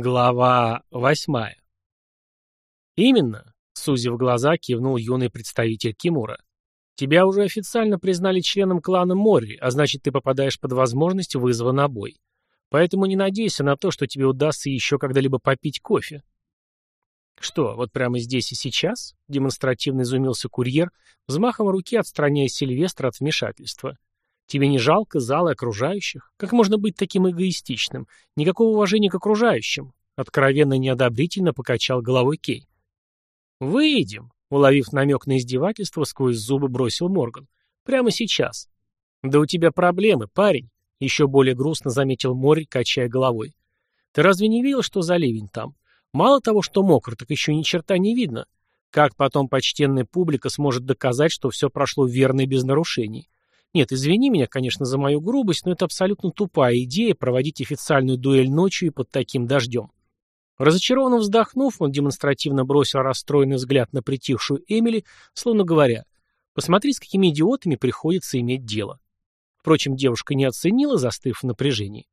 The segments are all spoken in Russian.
Глава восьмая. Именно, сузив глаза, кивнул юный представитель Кимура. Тебя уже официально признали членом клана Мори, а значит, ты попадаешь под возможность вызова на бой. Поэтому не надейся на то, что тебе удастся еще когда-либо попить кофе. Что, вот прямо здесь и сейчас? Демонстративно изумился курьер, взмахом руки отстраняя Сильвестра от вмешательства. Тебе не жалко зала окружающих? Как можно быть таким эгоистичным? Никакого уважения к окружающим. Откровенно неодобрительно покачал головой Кей. «Выйдем», — уловив намек на издевательство, сквозь зубы бросил Морган. «Прямо сейчас». «Да у тебя проблемы, парень», — еще более грустно заметил Мори, качая головой. «Ты разве не видел, что за ливень там? Мало того, что мокро, так еще ни черта не видно. Как потом почтенная публика сможет доказать, что все прошло верно и без нарушений? Нет, извини меня, конечно, за мою грубость, но это абсолютно тупая идея проводить официальную дуэль ночью и под таким дождем. Разочарованно вздохнув, он демонстративно бросил расстроенный взгляд на притихшую Эмили, словно говоря, «Посмотри, с какими идиотами приходится иметь дело». Впрочем, девушка не оценила, застыв в напряжении.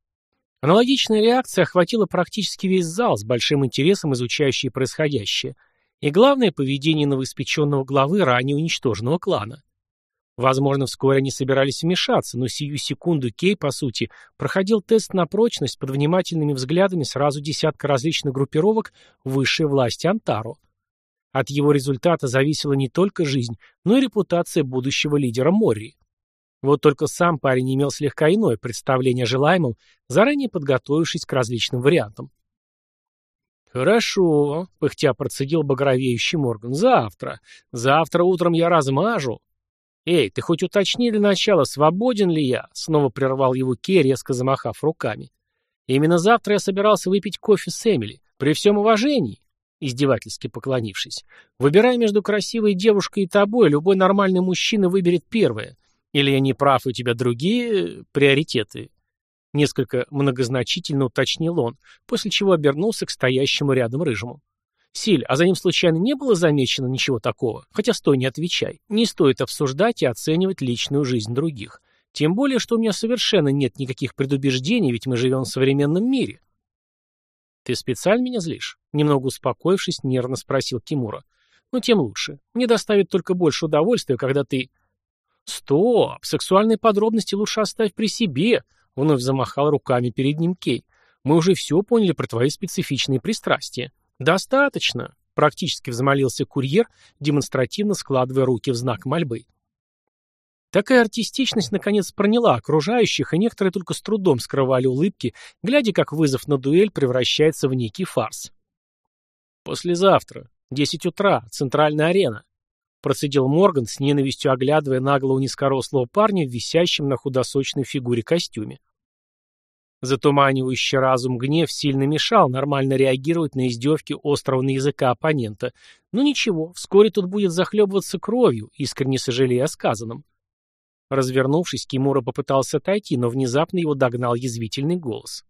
Аналогичная реакция охватила практически весь зал, с большим интересом изучающий происходящее, и главное, поведение новоиспеченного главы ранее уничтоженного клана. Возможно, вскоре они собирались вмешаться, но сию секунду Кей, по сути, проходил тест на прочность под внимательными взглядами сразу десятка различных группировок высшей власти Антаро. От его результата зависела не только жизнь, но и репутация будущего лидера Морри. Вот только сам парень имел слегка иное представление о желаемом, заранее подготовившись к различным вариантам. «Хорошо», — пыхтя процедил багровеющий Морган, — «завтра. Завтра утром я размажу». «Эй, ты хоть уточни для начала, свободен ли я?» Снова прервал его Кей, резко замахав руками. «Именно завтра я собирался выпить кофе с Эмили. При всем уважении!» Издевательски поклонившись. «Выбирай между красивой девушкой и тобой, любой нормальный мужчина выберет первое. Или я не прав, у тебя другие приоритеты?» Несколько многозначительно уточнил он, после чего обернулся к стоящему рядом рыжему. Силь, а за ним случайно не было замечено ничего такого? Хотя стой, не отвечай. Не стоит обсуждать и оценивать личную жизнь других. Тем более, что у меня совершенно нет никаких предубеждений, ведь мы живем в современном мире. Ты специально меня злишь? Немного успокоившись, нервно спросил Кимура. Ну, тем лучше. Мне доставит только больше удовольствия, когда ты... Стоп! Сексуальные подробности лучше оставь при себе, вновь замахал руками перед ним Кей. Мы уже все поняли про твои специфичные пристрастия. «Достаточно», — практически взмолился курьер, демонстративно складывая руки в знак мольбы. Такая артистичность наконец проняла окружающих, и некоторые только с трудом скрывали улыбки, глядя, как вызов на дуэль превращается в некий фарс. «Послезавтра, десять утра, центральная арена», — процедил Морган с ненавистью оглядывая наглого низкорослого парня в висящем на худосочной фигуре костюме. Затуманивающий разум гнев сильно мешал нормально реагировать на издевки острого на языка оппонента. Но ничего, вскоре тут будет захлебываться кровью, искренне сожалея о сказанном. Развернувшись, Кимура попытался отойти, но внезапно его догнал язвительный голос.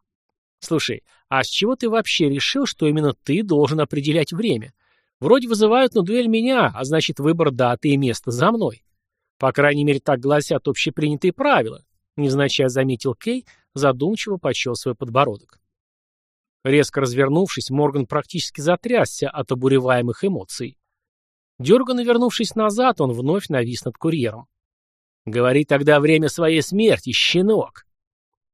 «Слушай, а с чего ты вообще решил, что именно ты должен определять время? Вроде вызывают на дуэль меня, а значит выбор даты и места за мной. По крайней мере, так гласят общепринятые правила», — невзначай заметил Кей, — задумчиво почел свой подбородок. Резко развернувшись, Морган практически затрясся от обуреваемых эмоций. Дерганно вернувшись назад, он вновь навис над курьером. «Говори тогда время своей смерти, щенок!»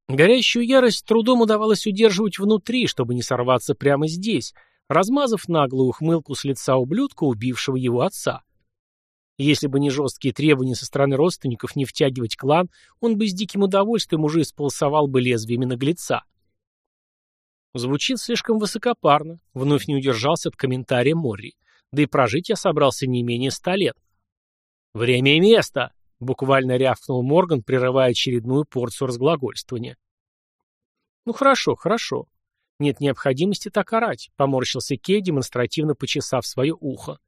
Горящую ярость трудом удавалось удерживать внутри, чтобы не сорваться прямо здесь, размазав наглую ухмылку с лица ублюдка, убившего его отца. Если бы не жесткие требования со стороны родственников не втягивать клан, он бы с диким удовольствием уже исполосовал бы лезвиями наглеца. Звучит слишком высокопарно, вновь не удержался от комментария Морри. Да и прожить я собрался не менее ста лет. «Время и место!» — буквально рявкнул Морган, прерывая очередную порцию разглагольствования. «Ну хорошо, хорошо. Нет необходимости так орать», — поморщился Кей, демонстративно почесав свое ухо.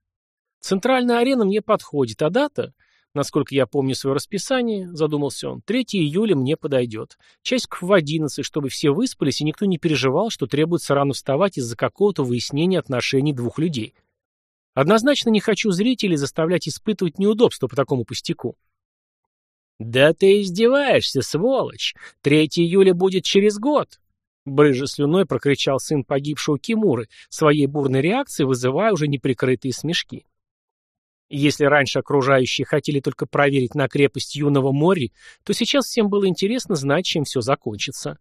Центральная арена мне подходит, а дата, насколько я помню свое расписание, задумался он, 3 июля мне подойдет. Часиков в 11, чтобы все выспались и никто не переживал, что требуется рано вставать из-за какого-то выяснения отношений двух людей. Однозначно не хочу зрителей заставлять испытывать неудобства по такому пустяку. «Да ты издеваешься, сволочь! 3 июля будет через год!» Брыжа слюной прокричал сын погибшего Кимуры, своей бурной реакцией вызывая уже неприкрытые смешки. Если раньше окружающие хотели только проверить на крепость юного Мори, то сейчас всем было интересно знать, чем все закончится.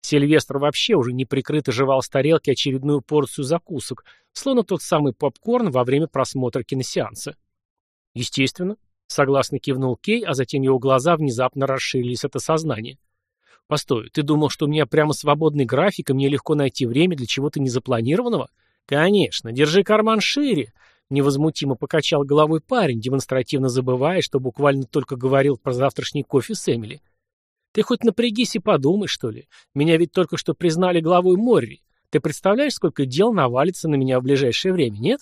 Сильвестр вообще уже неприкрыто жевал с тарелки очередную порцию закусок, словно тот самый попкорн во время просмотра киносеанса. Естественно, согласно кивнул Кей, а затем его глаза внезапно расширились от осознания. Постой, ты думал, что у меня прямо свободный график, и мне легко найти время для чего-то незапланированного? Конечно, держи карман шире. Невозмутимо покачал головой парень, демонстративно забывая, что буквально только говорил про завтрашний кофе с Эмили. Ты хоть напрягись и подумай, что ли. Меня ведь только что признали главой Морри. Ты представляешь, сколько дел навалится на меня в ближайшее время, нет?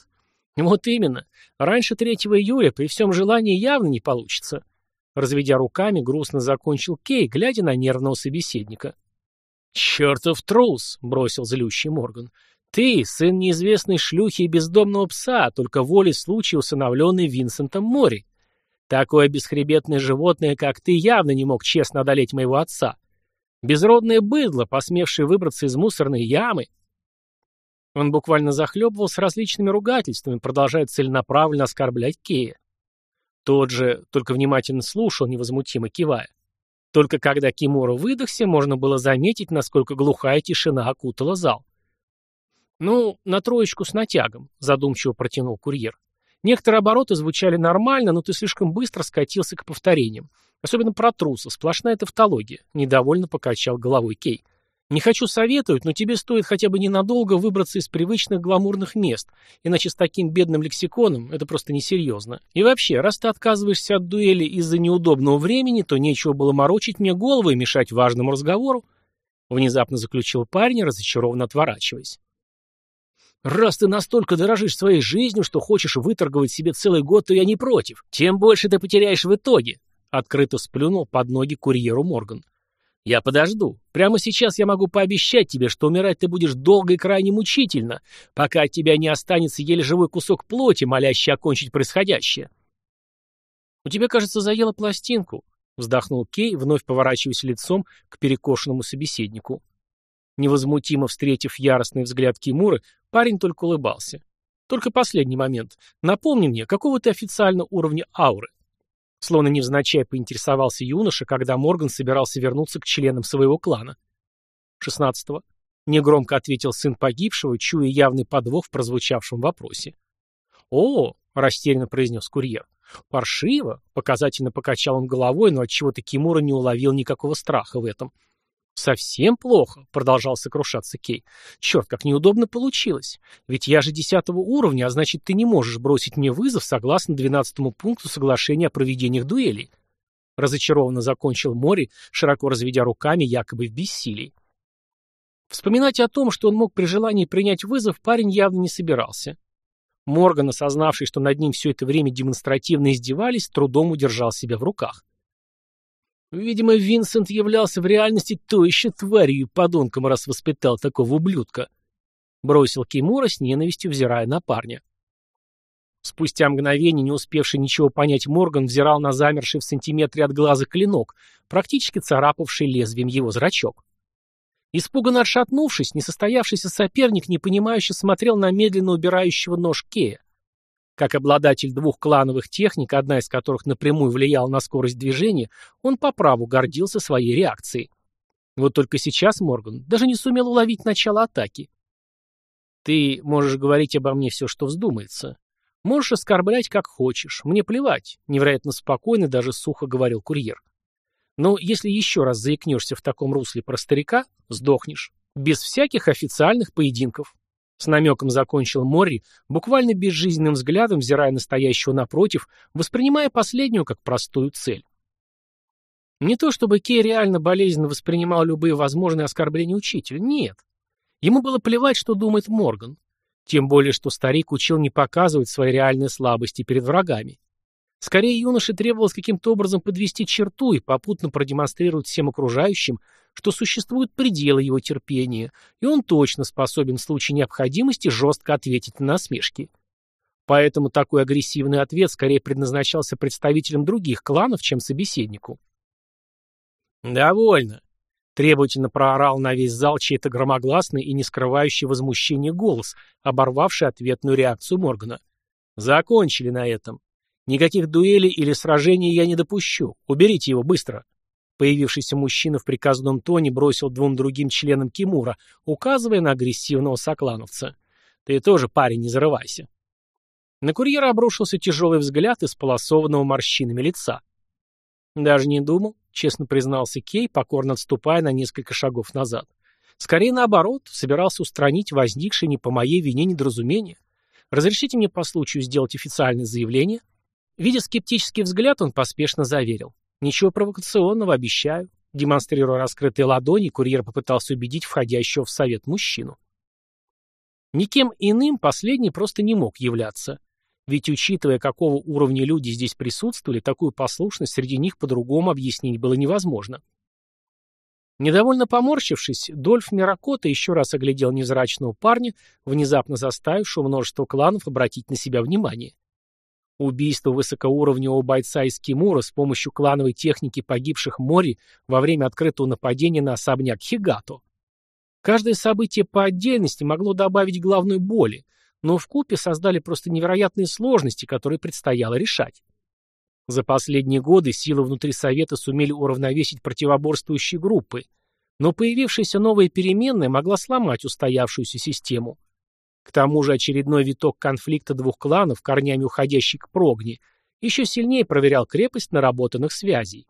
Вот именно. Раньше 3 июля при всем желании явно не получится. Разведя руками, грустно закончил Кей, глядя на нервного собеседника. «Чертов трус!» — бросил злющий Морган. «Ты, сын неизвестной шлюхи и бездомного пса, только волей случая усыновленный Винсентом Мори. Такое бесхребетное животное, как ты, явно не мог честно одолеть моего отца. Безродное быдло, посмевшее выбраться из мусорной ямы». Он буквально захлебывался различными ругательствами, продолжая целенаправленно оскорблять Кея. Тот же только внимательно слушал, невозмутимо кивая. Только когда Кимура выдохся, можно было заметить, насколько глухая тишина окутала зал. «Ну, на троечку с натягом», — задумчиво протянул курьер. «Некоторые обороты звучали нормально, но ты слишком быстро скатился к повторениям. Особенно про труса, сплошная тавтология», — недовольно покачал головой Кей. Не хочу советовать, но тебе стоит хотя бы ненадолго выбраться из привычных гламурных мест, иначе с таким бедным лексиконом это просто несерьезно. И вообще, раз ты отказываешься от дуэли из-за неудобного времени, то нечего было морочить мне голову и мешать важному разговору. Внезапно заключил парень, разочарованно отворачиваясь. «Раз ты настолько дорожишь своей жизнью, что хочешь выторговать себе целый год, то я не против. Тем больше ты потеряешь в итоге», — открыто сплюнул под ноги курьеру Морган. Я подожду. Прямо сейчас я могу пообещать тебе, что умирать ты будешь долго и крайне мучительно, пока от тебя не останется еле живой кусок плоти, молящий окончить происходящее. У тебя, кажется, заело пластинку, вздохнул Кей, вновь поворачиваясь лицом к перекошенному собеседнику. Невозмутимо встретив яростный взгляд Кимуры, парень только улыбался. Только последний момент. Напомни мне, какого ты официально уровня ауры? Словно невзначай поинтересовался юноша, когда Морган собирался вернуться к членам своего клана. «Шестнадцатого», — негромко ответил сын погибшего, чуя явный подвох в прозвучавшем вопросе. «О!» — растерянно произнес курьер. «Паршиво!» — показательно покачал он головой, но отчего-то Кимура не уловил никакого страха в этом. «Совсем плохо», — продолжал сокрушаться Кей. «Черт, как неудобно получилось. Ведь я же десятого уровня, а значит, ты не можешь бросить мне вызов согласно двенадцатому пункту соглашения о проведениях дуэлей». Разочарованно закончил Мори, широко разведя руками, якобы в бессилии. Вспоминать о том, что он мог при желании принять вызов, парень явно не собирался. Морган, осознавший, что над ним все это время демонстративно издевались, трудом удержал себя в руках. Видимо, Винсент являлся в реальности то еще тварью и подонком, раз воспитал такого ублюдка. Бросил Кимура с ненавистью, взирая на парня. Спустя мгновение, не успевший ничего понять, Морган взирал на замерший в сантиметре от глаза клинок, практически царапавший лезвием его зрачок. Испуганно отшатнувшись, несостоявшийся соперник непонимающе смотрел на медленно убирающего нож Кея. Как обладатель двух клановых техник, одна из которых напрямую влияла на скорость движения, он по праву гордился своей реакцией. Вот только сейчас Морган даже не сумел уловить начало атаки. «Ты можешь говорить обо мне все, что вздумается. Можешь оскорблять, как хочешь. Мне плевать», — невероятно спокойно, даже сухо говорил курьер. «Но если еще раз заикнешься в таком русле про старика, сдохнешь. Без всяких официальных поединков». С намеком закончил Морри, буквально безжизненным взглядом взирая настоящего напротив, воспринимая последнюю как простую цель. Не то чтобы Кей реально болезненно воспринимал любые возможные оскорбления учителя, нет. Ему было плевать, что думает Морган. Тем более, что старик учил не показывать свои реальные слабости перед врагами. Скорее, юноше требовалось каким-то образом подвести черту и попутно продемонстрировать всем окружающим, что существуют пределы его терпения, и он точно способен в случае необходимости жестко ответить на насмешки. Поэтому такой агрессивный ответ скорее предназначался представителям других кланов, чем собеседнику. «Довольно. Требовательно проорал на весь зал чей-то громогласный и не скрывающий возмущения голос, оборвавший ответную реакцию Моргана. «Закончили на этом. Никаких дуэлей или сражений я не допущу. Уберите его быстро». Появившийся мужчина в приказном тоне бросил двум другим членам Кимура, указывая на агрессивного соклановца. «Ты тоже, парень, не зарывайся». На курьера обрушился тяжелый взгляд из полосованного морщинами лица. «Даже не думал», — честно признался Кей, покорно отступая на несколько шагов назад. «Скорее наоборот, собирался устранить возникшее не по моей вине недоразумение. Разрешите мне по случаю сделать официальное заявление?» Видя скептический взгляд, он поспешно заверил. «Ничего провокационного, обещаю». Демонстрируя раскрытые ладони, курьер попытался убедить входящего в совет мужчину. Никем иным последний просто не мог являться. Ведь, учитывая, какого уровня люди здесь присутствовали, такую послушность среди них по-другому объяснить было невозможно. Недовольно поморщившись, Дольф Миракота еще раз оглядел невзрачного парня, внезапно заставившего множество кланов обратить на себя внимание. Убийство высокоуровневого бойца из Кимура с помощью клановой техники погибших Мори во время открытого нападения на особняк Хигато. Каждое событие по отдельности могло добавить главной боли, но в купе создали просто невероятные сложности, которые предстояло решать. За последние годы силы внутри Совета сумели уравновесить противоборствующие группы, но появившаяся новая переменная могла сломать устоявшуюся систему. К тому же очередной виток конфликта двух кланов, корнями уходящий к Прогни, еще сильнее проверял крепость наработанных связей.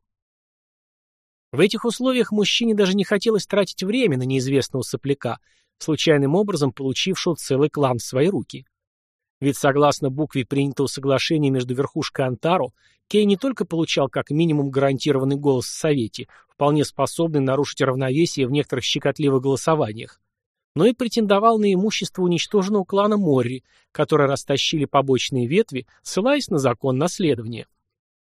В этих условиях мужчине даже не хотелось тратить время на неизвестного сопляка, случайным образом получившего целый клан в свои руки. Ведь согласно букве принятого соглашения между верхушкой Антаро, Кей не только получал как минимум гарантированный голос в Совете, вполне способный нарушить равновесие в некоторых щекотливых голосованиях, но и претендовал на имущество уничтоженного клана Морри, которые растащили побочные ветви, ссылаясь на закон наследования.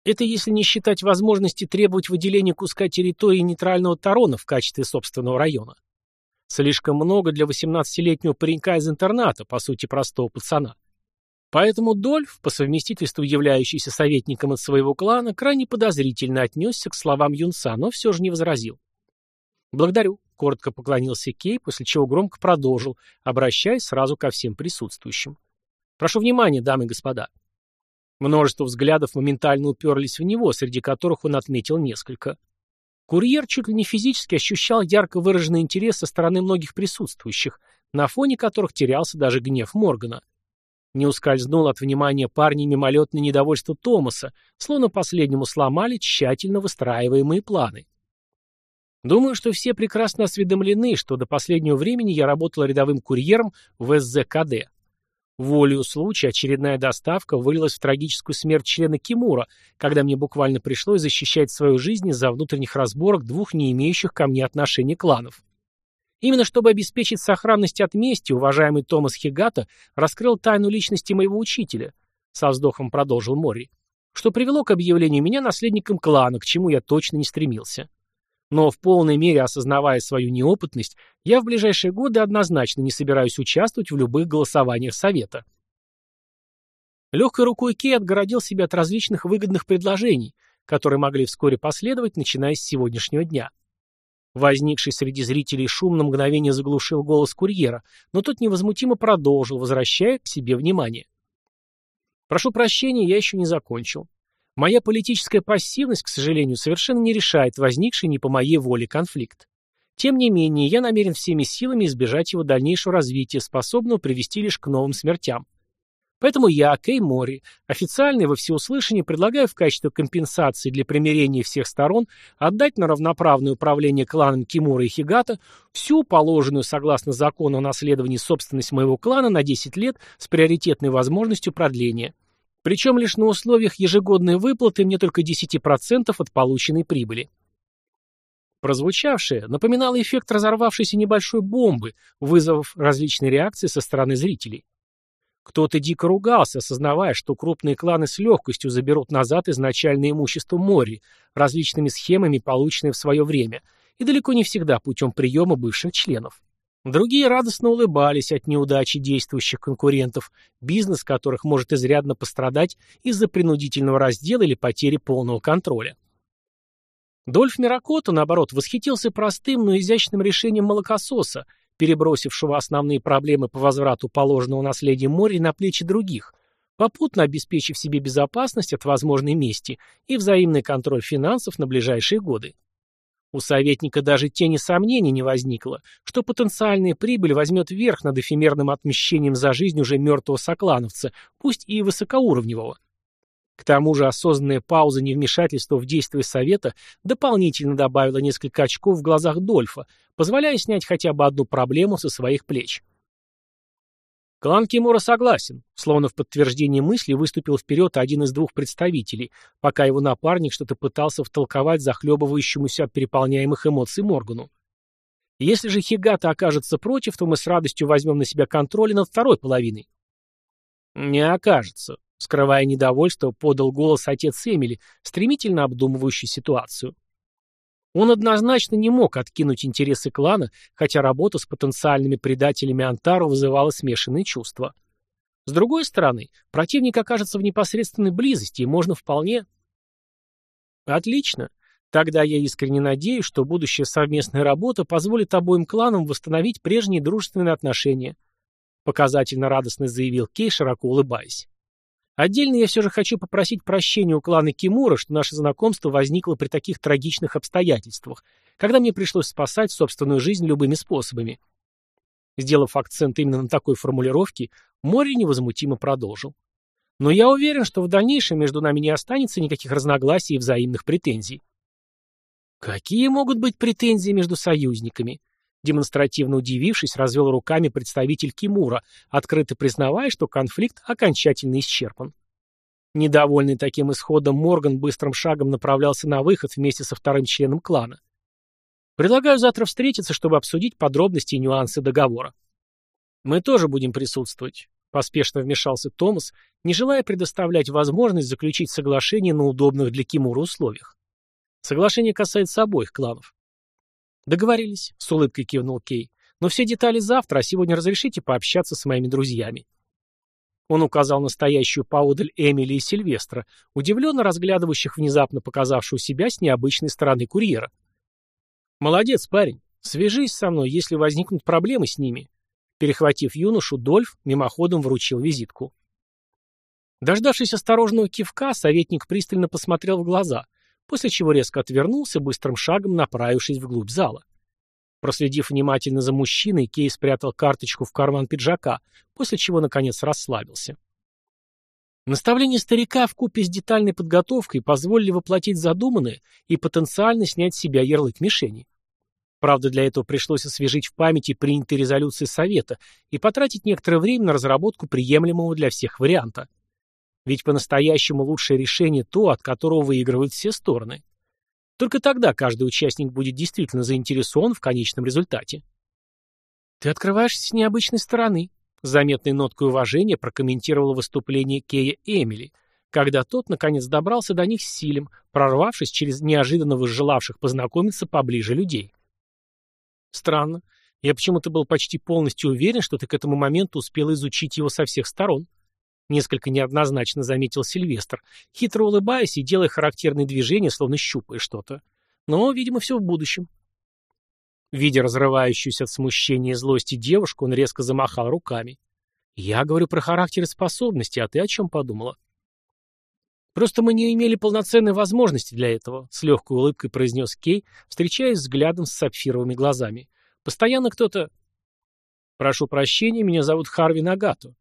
Это если не считать возможности требовать выделения куска территории нейтрального Тарона в качестве собственного района. Слишком много для 18-летнего паренька из интерната, по сути, простого пацана. Поэтому Дольф, по совместительству являющийся советником от своего клана, крайне подозрительно отнесся к словам юнца, но все же не возразил. «Благодарю», — коротко поклонился Кей, после чего громко продолжил, обращаясь сразу ко всем присутствующим. «Прошу внимания, дамы и господа». Множество взглядов моментально уперлись в него, среди которых он отметил несколько. Курьер чуть ли не физически ощущал ярко выраженный интерес со стороны многих присутствующих, на фоне которых терялся даже гнев Моргана. Не ускользнул от внимания парня мимолетное недовольство Томаса, словно последнему сломали тщательно выстраиваемые планы. Думаю, что все прекрасно осведомлены, что до последнего времени я работал рядовым курьером в СЗКД. Волею случая очередная доставка вылилась в трагическую смерть члена Кимура, когда мне буквально пришлось защищать свою жизнь из-за внутренних разборок двух не имеющих ко мне отношений кланов. Именно чтобы обеспечить сохранность от мести, уважаемый Томас Хигата раскрыл тайну личности моего учителя, со вздохом продолжил Мори, что привело к объявлению меня наследником клана, к чему я точно не стремился. Но в полной мере осознавая свою неопытность, я в ближайшие годы однозначно не собираюсь участвовать в любых голосованиях Совета. Легкой рукой Кей отгородил себя от различных выгодных предложений, которые могли вскоре последовать, начиная с сегодняшнего дня. Возникший среди зрителей шум на мгновение заглушил голос курьера, но тот невозмутимо продолжил, возвращая к себе внимание. «Прошу прощения, я еще не закончил. Моя политическая пассивность, к сожалению, совершенно не решает возникший не по моей воле конфликт. Тем не менее, я намерен всеми силами избежать его дальнейшего развития, способного привести лишь к новым смертям. Поэтому я, Кей Мори, официально и во всеуслышание предлагаю в качестве компенсации для примирения всех сторон отдать на равноправное управление кланом Кимура и Хигата всю положенную согласно закону о наследовании собственность моего клана на 10 лет с приоритетной возможностью продления. Причем лишь на условиях ежегодной выплаты мне только 10% от полученной прибыли. Прозвучавшее напоминало эффект разорвавшейся небольшой бомбы, вызвав различные реакции со стороны зрителей. Кто-то дико ругался, осознавая, что крупные кланы с легкостью заберут назад изначальное имущество Мори, различными схемами, полученные в свое время, и далеко не всегда путем приема бывших членов. Другие радостно улыбались от неудачи действующих конкурентов, бизнес которых может изрядно пострадать из-за принудительного раздела или потери полного контроля. Дольф Миракота, наоборот, восхитился простым, но изящным решением молокососа, перебросившего основные проблемы по возврату положенного наследия моря на плечи других, попутно обеспечив себе безопасность от возможной мести и взаимный контроль финансов на ближайшие годы. У советника даже тени сомнений не возникло, что потенциальная прибыль возьмет верх над эфемерным отмещением за жизнь уже мертвого соклановца, пусть и высокоуровневого. К тому же осознанная пауза невмешательства в действия Совета дополнительно добавила несколько очков в глазах Дольфа, позволяя снять хотя бы одну проблему со своих плеч. Клан Кимура согласен, словно в подтверждение мысли выступил вперед один из двух представителей, пока его напарник что-то пытался втолковать захлебывающемуся от переполняемых эмоций Моргану. Если же Хигата окажется против, то мы с радостью возьмем на себя контроль над второй половиной. Не окажется, Скрывая недовольство, подал голос отец Эмили, стремительно обдумывающий ситуацию. Он однозначно не мог откинуть интересы клана, хотя работа с потенциальными предателями Антару вызывала смешанные чувства. С другой стороны, противник окажется в непосредственной близости, и можно вполне... Отлично. Тогда я искренне надеюсь, что будущая совместная работа позволит обоим кланам восстановить прежние дружественные отношения. Показательно радостно заявил Кей, широко улыбаясь. Отдельно я все же хочу попросить прощения у клана Кимура, что наше знакомство возникло при таких трагичных обстоятельствах, когда мне пришлось спасать собственную жизнь любыми способами. Сделав акцент именно на такой формулировке, Мори невозмутимо продолжил. Но я уверен, что в дальнейшем между нами не останется никаких разногласий и взаимных претензий. Какие могут быть претензии между союзниками? Демонстративно удивившись, развел руками представитель Кимура, открыто признавая, что конфликт окончательно исчерпан. Недовольный таким исходом, Морган быстрым шагом направлялся на выход вместе со вторым членом клана. «Предлагаю завтра встретиться, чтобы обсудить подробности и нюансы договора». «Мы тоже будем присутствовать», — поспешно вмешался Томас, не желая предоставлять возможность заключить соглашение на удобных для Кимура условиях. Соглашение касается обоих кланов. «Договорились», — с улыбкой кивнул Кей. «Но все детали завтра, а сегодня разрешите пообщаться с моими друзьями». Он указал на стоящую поодаль Эмили и Сильвестра, удивленно разглядывающих внезапно показавшую себя с необычной стороны курьера. «Молодец, парень. Свяжись со мной, если возникнут проблемы с ними». Перехватив юношу, Дольф мимоходом вручил визитку. Дождавшись осторожного кивка, советник пристально посмотрел в глаза — после чего резко отвернулся, быстрым шагом направившись вглубь зала. Проследив внимательно за мужчиной, Кей спрятал карточку в карман пиджака, после чего, наконец, расслабился. Наставление старика в купе с детальной подготовкой позволили воплотить задуманное и потенциально снять с себя ярлык мишени. Правда, для этого пришлось освежить в памяти принятые резолюции Совета и потратить некоторое время на разработку приемлемого для всех варианта. Ведь по-настоящему лучшее решение то, от которого выигрывают все стороны. Только тогда каждый участник будет действительно заинтересован в конечном результате. «Ты открываешься с необычной стороны», — заметной ноткой уважения прокомментировала выступление Кея Эмили, когда тот, наконец, добрался до них с силем, прорвавшись через неожиданно возжелавших познакомиться поближе людей. «Странно. Я почему-то был почти полностью уверен, что ты к этому моменту успел изучить его со всех сторон», Несколько неоднозначно заметил Сильвестр, хитро улыбаясь и делая характерные движения, словно щупая что-то. Но, видимо, все в будущем. Видя разрывающуюся от смущения и злости девушку, он резко замахал руками. «Я говорю про характер и способности, а ты о чем подумала?» «Просто мы не имели полноценной возможности для этого», — с легкой улыбкой произнес Кей, встречаясь взглядом с сапфировыми глазами. «Постоянно кто-то...» «Прошу прощения, меня зовут Харви Нагато»,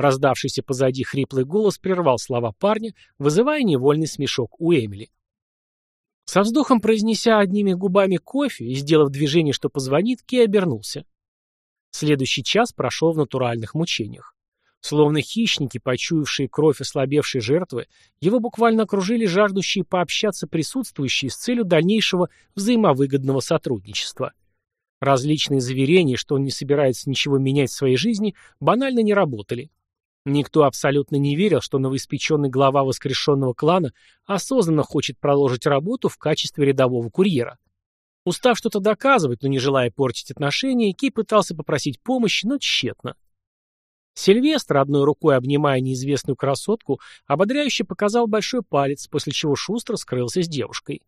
Раздавшийся позади хриплый голос прервал слова парня, вызывая невольный смешок у Эмили. Со вздохом произнеся одними губами кофе и сделав движение, что позвонит, Кей обернулся. Следующий час прошел в натуральных мучениях. Словно хищники, почуявшие кровь ослабевшей жертвы, его буквально окружили жаждущие пообщаться присутствующие с целью дальнейшего взаимовыгодного сотрудничества. Различные заверения, что он не собирается ничего менять в своей жизни, банально не работали. Никто абсолютно не верил, что новоиспеченный глава воскрешенного клана осознанно хочет продолжить работу в качестве рядового курьера. Устав что-то доказывать, но не желая портить отношения, Кей пытался попросить помощи, но тщетно. Сильвестр, одной рукой обнимая неизвестную красотку, ободряюще показал большой палец, после чего шустро скрылся с девушкой.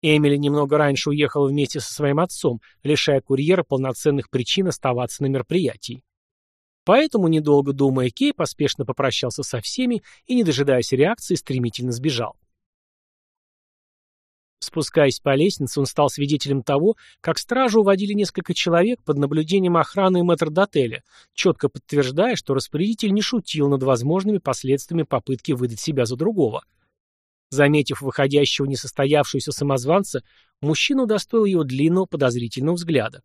Эмили немного раньше уехала вместе со своим отцом, лишая курьера полноценных причин оставаться на мероприятии. Поэтому, недолго думая, Кей поспешно попрощался со всеми и, не дожидаясь реакции, стремительно сбежал. Спускаясь по лестнице, он стал свидетелем того, как стражу уводили несколько человек под наблюдением охраны и четко подтверждая, что распорядитель не шутил над возможными последствиями попытки выдать себя за другого. Заметив выходящего несостоявшегося самозванца, мужчина удостоил его длинного подозрительного взгляда.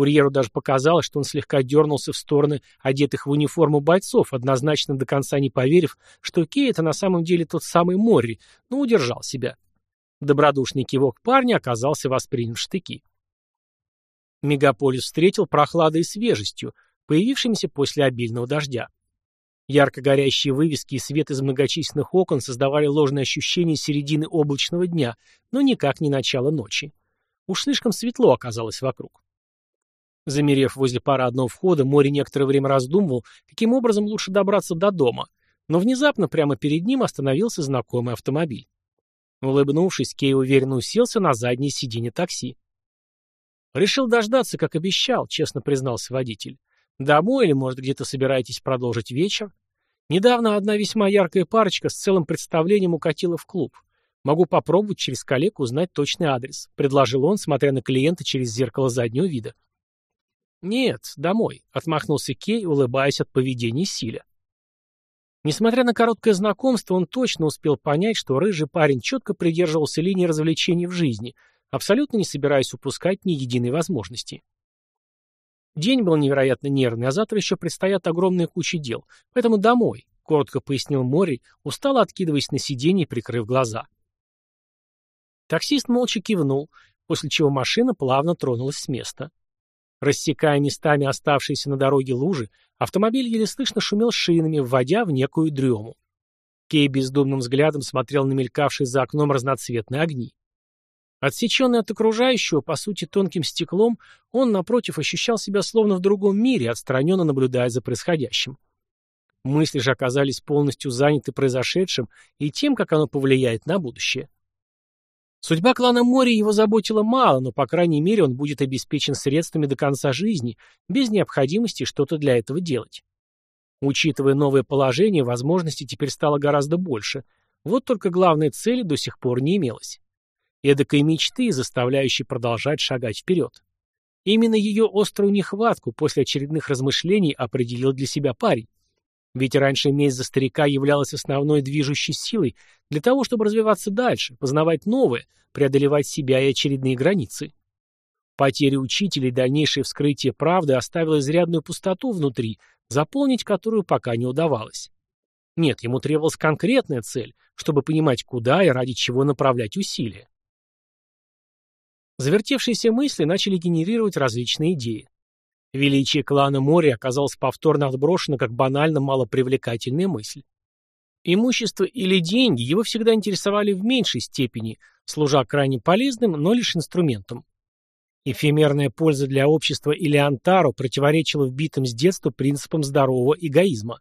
Курьеру даже показалось, что он слегка дернулся в стороны одетых в униформу бойцов, однозначно до конца не поверив, что Кей — это на самом деле тот самый Морри, но удержал себя. Добродушный кивок парня оказался воспринят в штыки. Мегаполис встретил прохладой и свежестью, появившимися после обильного дождя. Ярко горящие вывески и свет из многочисленных окон создавали ложное ощущение середины облачного дня, но никак не начала ночи. Уж слишком светло оказалось вокруг. Замерев возле парадного входа, море некоторое время раздумывал, каким образом лучше добраться до дома, но внезапно прямо перед ним остановился знакомый автомобиль. Улыбнувшись, Кей уверенно уселся на заднее сиденье такси. «Решил дождаться, как обещал», — честно признался водитель. «Домой или, может, где-то собираетесь продолжить вечер? Недавно одна весьма яркая парочка с целым представлением укатила в клуб. Могу попробовать через коллегу узнать точный адрес», — предложил он, смотря на клиента через зеркало заднего вида. «Нет, домой», — отмахнулся Кей, улыбаясь от поведения Силя. Несмотря на короткое знакомство, он точно успел понять, что рыжий парень четко придерживался линии развлечений в жизни, абсолютно не собираясь упускать ни единой возможности. День был невероятно нервный, а завтра еще предстоят огромные кучи дел, поэтому домой, коротко пояснил Мори, устало откидываясь на сиденье и прикрыв глаза. Таксист молча кивнул, после чего машина плавно тронулась с места. Рассекая местами оставшиеся на дороге лужи, автомобиль еле слышно шумел шинами, вводя в некую дрему. Кей бездумным взглядом смотрел на мелькавшие за окном разноцветные огни. Отсеченный от окружающего, по сути, тонким стеклом, он, напротив, ощущал себя словно в другом мире, отстраненно наблюдая за происходящим. Мысли же оказались полностью заняты произошедшим и тем, как оно повлияет на будущее. Судьба клана Мори его заботила мало, но, по крайней мере, он будет обеспечен средствами до конца жизни, без необходимости что-то для этого делать. Учитывая новое положение, возможностей теперь стало гораздо больше. Вот только главной цели до сих пор не имелось. Эдакой мечты, заставляющей продолжать шагать вперед. Именно ее острую нехватку после очередных размышлений определил для себя парень. Ведь раньше месть за старика являлась основной движущей силой для того, чтобы развиваться дальше, познавать новое, преодолевать себя и очередные границы. Потеря учителя и дальнейшее вскрытие правды оставило изрядную пустоту внутри, заполнить которую пока не удавалось. Нет, ему требовалась конкретная цель, чтобы понимать, куда и ради чего направлять усилия. Завертевшиеся мысли начали генерировать различные идеи. Величие клана Мори оказалось повторно отброшено как банально малопривлекательная мысль. Имущество или деньги его всегда интересовали в меньшей степени, служа крайне полезным, но лишь инструментом. Эфемерная польза для общества или Антару противоречила вбитым с детства принципам здорового эгоизма.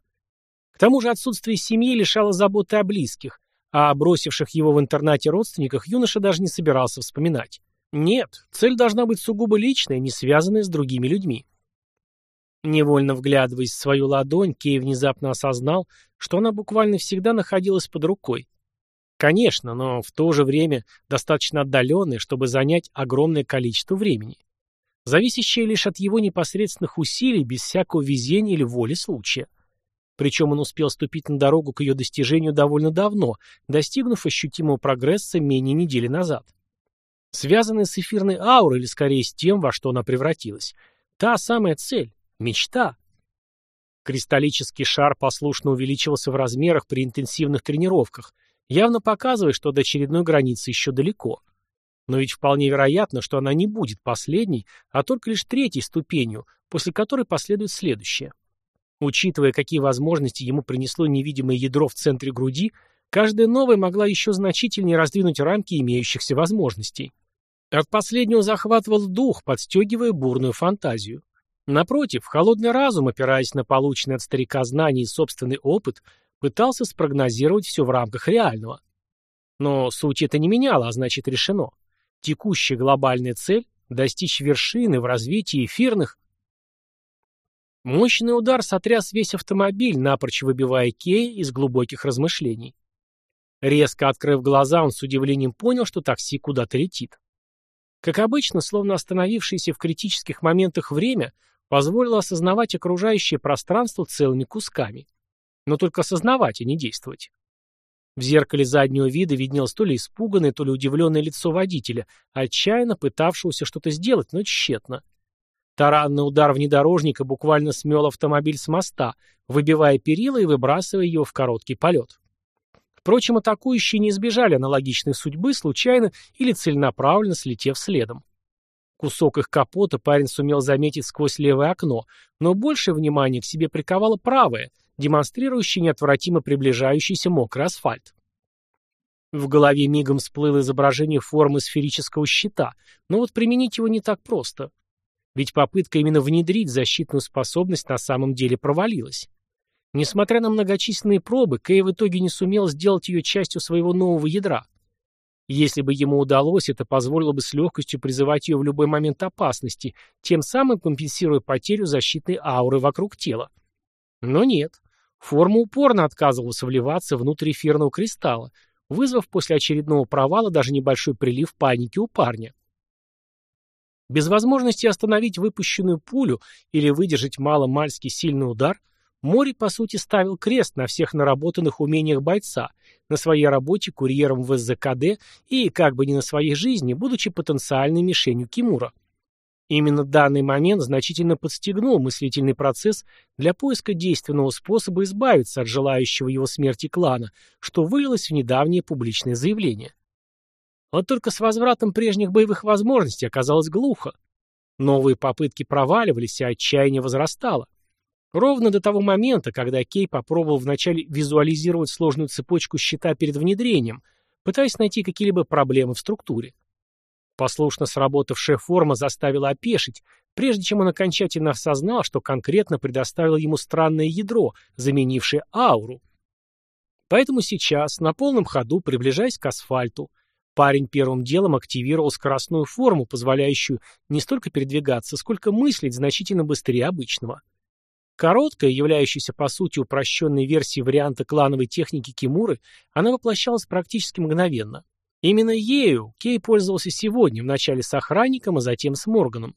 К тому же отсутствие семьи лишало заботы о близких, а о бросивших его в интернате родственниках юноша даже не собирался вспоминать. Нет, цель должна быть сугубо личная, не связанная с другими людьми. Невольно вглядываясь в свою ладонь, Кей внезапно осознал, что она буквально всегда находилась под рукой. Конечно, но в то же время достаточно отдаленная, чтобы занять огромное количество времени. Зависящее лишь от его непосредственных усилий, без всякого везения или воли случая. Причем он успел ступить на дорогу к ее достижению довольно давно, достигнув ощутимого прогресса менее недели назад. Связанная с эфирной аурой, или скорее с тем, во что она превратилась. Та самая цель, Мечта. Кристаллический шар послушно увеличивался в размерах при интенсивных тренировках, явно показывая, что до очередной границы еще далеко. Но ведь вполне вероятно, что она не будет последней, а только лишь третьей ступенью, после которой последует следующее. Учитывая, какие возможности ему принесло невидимое ядро в центре груди, каждая новая могла еще значительнее раздвинуть рамки имеющихся возможностей. От последнего захватывал дух, подстегивая бурную фантазию. Напротив, холодный разум, опираясь на полученные от старика знания и собственный опыт, пытался спрогнозировать все в рамках реального. Но суть это не меняло, а значит решено. Текущая глобальная цель – достичь вершины в развитии эфирных. Мощный удар сотряс весь автомобиль, напрочь выбивая Кея из глубоких размышлений. Резко открыв глаза, он с удивлением понял, что такси куда-то летит. Как обычно, словно остановившееся в критических моментах время позволило осознавать окружающее пространство целыми кусками. Но только осознавать, а не действовать. В зеркале заднего вида виднелось то ли испуганное, то ли удивленное лицо водителя, отчаянно пытавшегося что-то сделать, но тщетно. Таранный удар внедорожника буквально смел автомобиль с моста, выбивая перила и выбрасывая его в короткий полет. Впрочем, атакующие не избежали аналогичной судьбы, случайно или целенаправленно слетев следом. Кусок их капота парень сумел заметить сквозь левое окно, но большее внимание к себе приковало правое, демонстрирующее неотвратимо приближающийся мокрый асфальт. В голове мигом всплыло изображение формы сферического щита, но вот применить его не так просто. Ведь попытка именно внедрить защитную способность на самом деле провалилась. Несмотря на многочисленные пробы, Кэй в итоге не сумел сделать ее частью своего нового ядра. Если бы ему удалось, это позволило бы с легкостью призывать ее в любой момент опасности, тем самым компенсируя потерю защитной ауры вокруг тела. Но нет. Форма упорно отказывалась вливаться внутрь эфирного кристалла, вызвав после очередного провала даже небольшой прилив паники у парня. Без возможности остановить выпущенную пулю или выдержать мало-мальски сильный удар, Мори, по сути, ставил крест на всех наработанных умениях бойца, на своей работе курьером в СЗКД и, как бы не на своей жизни, будучи потенциальной мишенью Кимура. Именно данный момент значительно подстегнул мыслительный процесс для поиска действенного способа избавиться от желающего его смерти клана, что вылилось в недавнее публичное заявление. Вот только с возвратом прежних боевых возможностей оказалось глухо. Новые попытки проваливались, а отчаяние возрастало. Ровно до того момента, когда Кей попробовал вначале визуализировать сложную цепочку щита перед внедрением, пытаясь найти какие-либо проблемы в структуре. Послушно сработавшая форма заставила опешить, прежде чем он окончательно осознал, что конкретно предоставил ему странное ядро, заменившее ауру. Поэтому сейчас, на полном ходу, приближаясь к асфальту, парень первым делом активировал скоростную форму, позволяющую не столько передвигаться, сколько мыслить значительно быстрее обычного. Короткая, являющаяся по сути упрощенной версией варианта клановой техники Кимуры, она воплощалась практически мгновенно. Именно ею Кей пользовался сегодня, вначале с охранником, а затем с Морганом.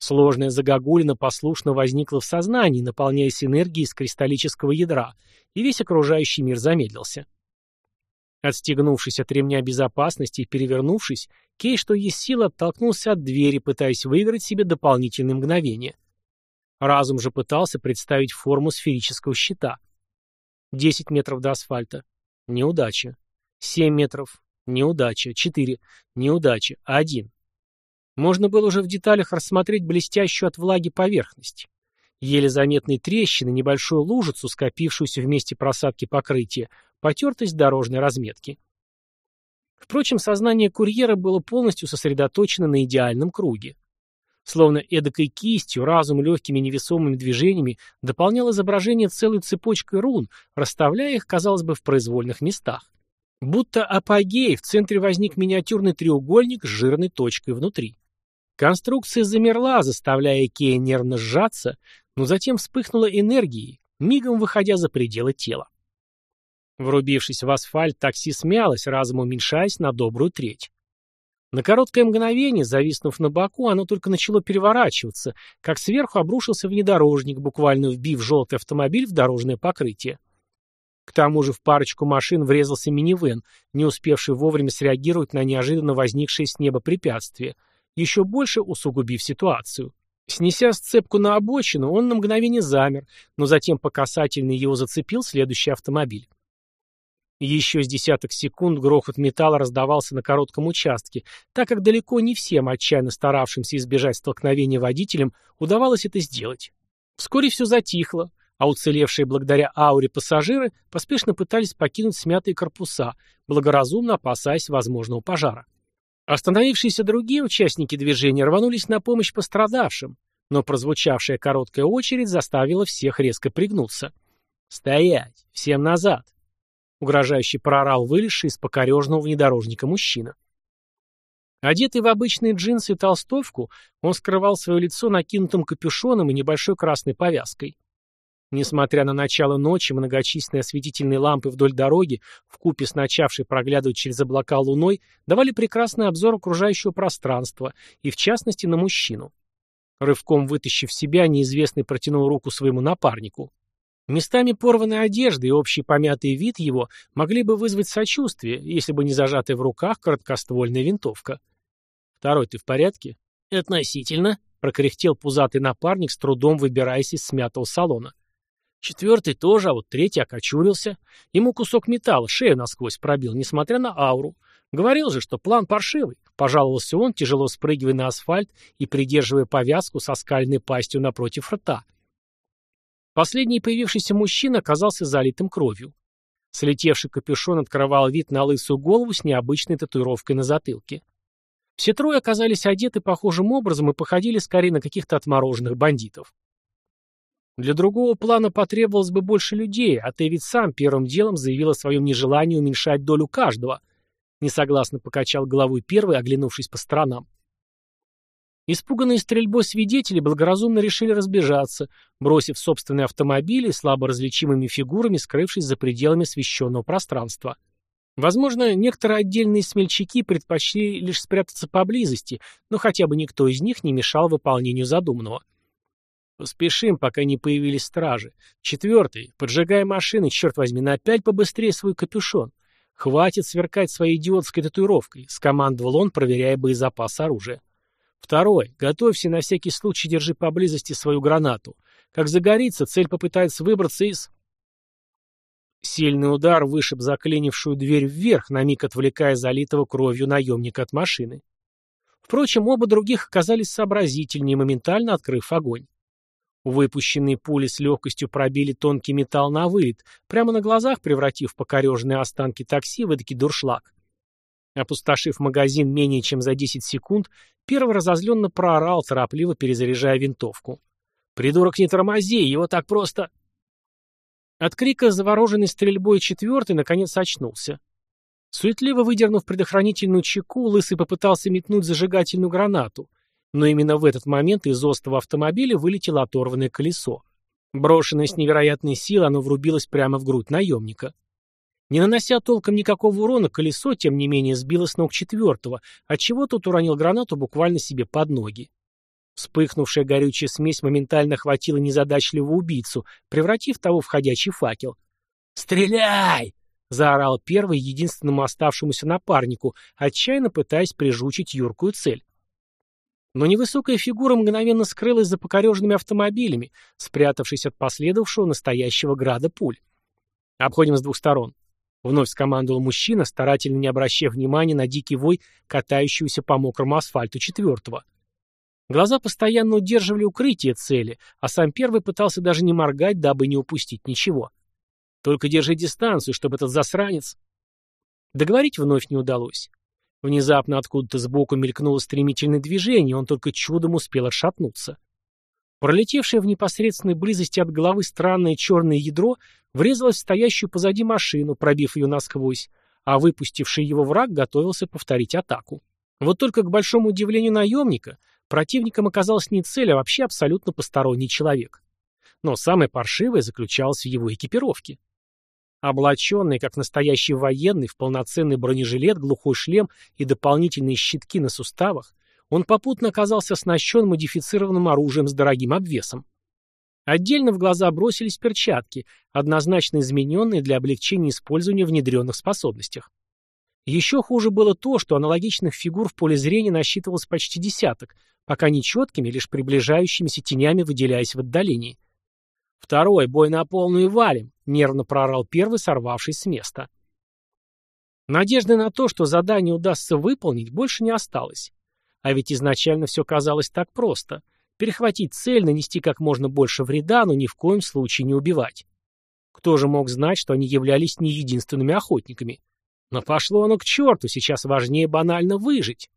Сложная загогулина послушно возникла в сознании, наполняясь энергией из кристаллического ядра, и весь окружающий мир замедлился. Отстегнувшись от ремня безопасности и перевернувшись, Кей, что есть сила, оттолкнулся от двери, пытаясь выиграть себе дополнительные мгновения. Разум же пытался представить форму сферического щита. Десять метров до асфальта. Неудача. Семь метров. Неудача. Четыре. Неудача. Один. Можно было уже в деталях рассмотреть блестящую от влаги поверхность. Еле заметные трещины, небольшую лужицу, скопившуюся в месте просадки покрытия, потертость дорожной разметки. Впрочем, сознание курьера было полностью сосредоточено на идеальном круге. Словно эдакой кистью, разум легкими невесомыми движениями дополнял изображение целой цепочкой рун, расставляя их, казалось бы, в произвольных местах. Будто апогей, в центре возник миниатюрный треугольник с жирной точкой внутри. Конструкция замерла, заставляя Кея нервно сжаться, но затем вспыхнула энергией, мигом выходя за пределы тела. Врубившись в асфальт, такси смялось, разом уменьшаясь на добрую треть. На короткое мгновение, зависнув на боку, оно только начало переворачиваться, как сверху обрушился внедорожник, буквально вбив желтый автомобиль в дорожное покрытие. К тому же в парочку машин врезался минивэн, не успевший вовремя среагировать на неожиданно возникшее с неба препятствие, еще больше усугубив ситуацию. Снеся сцепку на обочину, он на мгновение замер, но затем по касательной его зацепил следующий автомобиль. Еще с десяток секунд грохот металла раздавался на коротком участке, так как далеко не всем, отчаянно старавшимся избежать столкновения водителем, удавалось это сделать. Вскоре все затихло, а уцелевшие благодаря ауре пассажиры поспешно пытались покинуть смятые корпуса, благоразумно опасаясь возможного пожара. Остановившиеся другие участники движения рванулись на помощь пострадавшим, но прозвучавшая короткая очередь заставила всех резко пригнуться. «Стоять! Всем назад!» Угрожающе проорал вылезший из покорежного внедорожника мужчина. Одетый в обычные джинсы и толстовку, он скрывал свое лицо накинутым капюшоном и небольшой красной повязкой. Несмотря на начало ночи, многочисленные осветительные лампы вдоль дороги, вкупе с начавшей проглядывать через облака луной, давали прекрасный обзор окружающего пространства, и в частности на мужчину. Рывком вытащив себя, неизвестный протянул руку своему напарнику. Местами порванной одежды и общий помятый вид его могли бы вызвать сочувствие, если бы не зажатая в руках короткоствольная винтовка. «Второй, ты в порядке?» «Относительно», — прокряхтел пузатый напарник, с трудом выбираясь из смятого салона. Четвертый тоже, а вот третий окочурился. Ему кусок металла шею насквозь пробил, несмотря на ауру. Говорил же, что план паршивый. Пожаловался он, тяжело спрыгивая на асфальт и придерживая повязку со скальной пастью напротив рта. Последний появившийся мужчина оказался залитым кровью. Слетевший капюшон открывал вид на лысую голову с необычной татуировкой на затылке. Все трое оказались одеты похожим образом и походили скорее на каких-то отмороженных бандитов. Для другого плана потребовалось бы больше людей, а ты ведь сам первым делом заявил о своем нежелании уменьшать долю каждого. Несогласно покачал головой первый, оглянувшись по сторонам. Испуганные стрельбой свидетели благоразумно решили разбежаться, бросив собственные автомобили слабо различимыми фигурами, скрывшись за пределами освещенного пространства. Возможно, некоторые отдельные смельчаки предпочли лишь спрятаться поблизости, но хотя бы никто из них не мешал выполнению задуманного. Поспешим, пока не появились стражи. Четвертый. Поджигай машины, черт возьми, на пять побыстрее свой капюшон. Хватит сверкать своей идиотской татуировкой, скомандовал он, проверяя боезапас оружия. Второй. Готовься, на всякий случай держи поблизости свою гранату. Как загорится, цель попытается выбраться из... Сильный удар вышиб заклинившую дверь вверх, на миг отвлекая залитого кровью наемника от машины. Впрочем, оба других оказались сообразительнее, моментально открыв огонь. Выпущенные пули с легкостью пробили тонкий металл на вылет, прямо на глазах превратив покореженные останки такси в эдакий дуршлаг. Опустошив магазин менее чем за 10 секунд, первый разозленно проорал, торопливо перезаряжая винтовку. «Придурок, не тормози, его так просто...» От крика завороженный стрельбой четвертый наконец очнулся. Суетливо выдернув предохранительную чеку, Лысый попытался метнуть зажигательную гранату, но именно в этот момент из остова автомобиля вылетело оторванное колесо. Брошенное с невероятной силой, оно врубилось прямо в грудь наемника. Не нанося толком никакого урона, колесо, тем не менее, сбило с ног четвертого, отчего тот уронил гранату буквально себе под ноги. Вспыхнувшая горючая смесь моментально охватила незадачливого убийцу, превратив того в ходячий факел. «Стреляй!» — заорал первый единственному оставшемуся напарнику, отчаянно пытаясь прижучить юркую цель. Но невысокая фигура мгновенно скрылась за покореженными автомобилями, спрятавшись от последовавшего настоящего града пуль. «Обходим с двух сторон», Вновь скомандовал мужчина, старательно не обращая внимания на дикий вой, катающегося по мокрому асфальту четвертого. Глаза постоянно удерживали укрытие цели, а сам первый пытался даже не моргать, дабы не упустить ничего. Только держи дистанцию, чтобы этот засранец... Договорить вновь не удалось. Внезапно откуда-то сбоку мелькнуло стремительное движение, он только чудом успел отшатнуться. Пролетевшее в непосредственной близости от головы странное черное ядро врезалось в стоящую позади машину, пробив ее насквозь, а выпустивший его враг готовился повторить атаку. Вот только к большому удивлению наемника, противником оказался не цель, а вообще абсолютно посторонний человек. Но самое паршивое заключалось в его экипировке. Облаченный, как настоящий военный, в полноценный бронежилет, глухой шлем и дополнительные щитки на суставах, он попутно оказался оснащен модифицированным оружием с дорогим обвесом. Отдельно в глаза бросились перчатки, однозначно измененные для облегчения использования внедренных способностях. Еще хуже было то, что аналогичных фигур в поле зрения насчитывалось почти десяток, пока нечеткими, лишь приближающимися тенями выделяясь в отдалении. «Второй, бой на полную валим!» — нервно проорал первый, сорвавшись с места. Надежды на то, что задание удастся выполнить, больше не осталось. А ведь изначально все казалось так просто. Перехватить цель, нанести как можно больше вреда, но ни в коем случае не убивать. Кто же мог знать, что они являлись не единственными охотниками? Но пошло оно к черту, сейчас важнее банально выжить.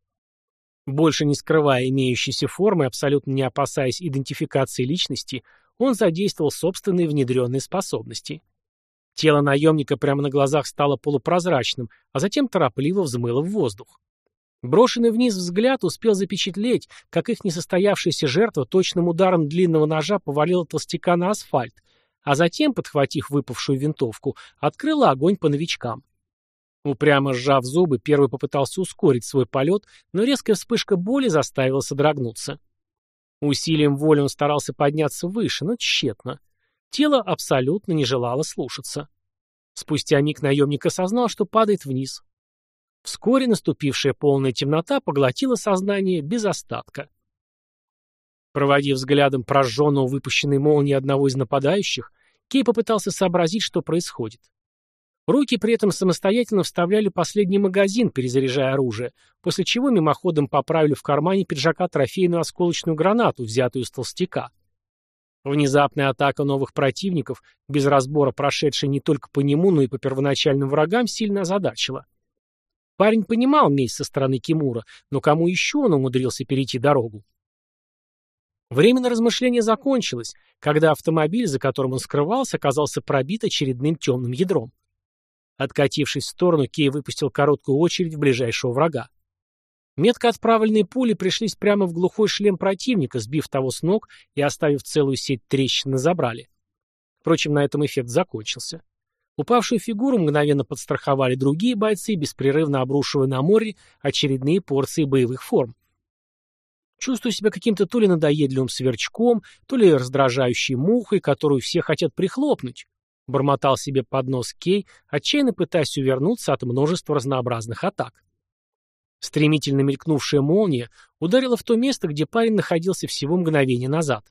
Больше не скрывая имеющейся формы, абсолютно не опасаясь идентификации личности, он задействовал собственные внедренные способности. Тело наемника прямо на глазах стало полупрозрачным, а затем торопливо взмыло в воздух. Брошенный вниз взгляд успел запечатлеть, как их несостоявшаяся жертва точным ударом длинного ножа повалила толстяка на асфальт, а затем, подхватив выпавшую винтовку, открыла огонь по новичкам. Упрямо сжав зубы, первый попытался ускорить свой полет, но резкая вспышка боли заставила содрогнуться. Усилием воли он старался подняться выше, но тщетно. Тело абсолютно не желало слушаться. Спустя миг наемник осознал, что падает вниз. Вскоре наступившая полная темнота поглотила сознание без остатка. Проводив взглядом прожженного выпущенной молнии одного из нападающих, Кей попытался сообразить, что происходит. Руки при этом самостоятельно вставляли последний магазин, перезаряжая оружие, после чего мимоходом поправили в кармане пиджака трофейную осколочную гранату, взятую с толстяка. Внезапная атака новых противников, без разбора прошедшая не только по нему, но и по первоначальным врагам, сильно озадачила. Парень понимал месть со стороны Кимура, но кому еще он умудрился перейти дорогу? Время на размышление закончилось, когда автомобиль, за которым он скрывался, оказался пробит очередным темным ядром. Откатившись в сторону, Кей выпустил короткую очередь в ближайшего врага. Метко отправленные пули пришлись прямо в глухой шлем противника, сбив того с ног и оставив целую сеть трещин на забрали. Впрочем, на этом эффект закончился. Упавшую фигуру мгновенно подстраховали другие бойцы, беспрерывно обрушивая на море очередные порции боевых форм. Чувствую себя каким-то то ли надоедливым сверчком, то ли раздражающей мухой, которую все хотят прихлопнуть. Бормотал себе под нос Кей, отчаянно пытаясь увернуться от множества разнообразных атак. Стремительно мелькнувшая молния ударила в то место, где парень находился всего мгновение назад.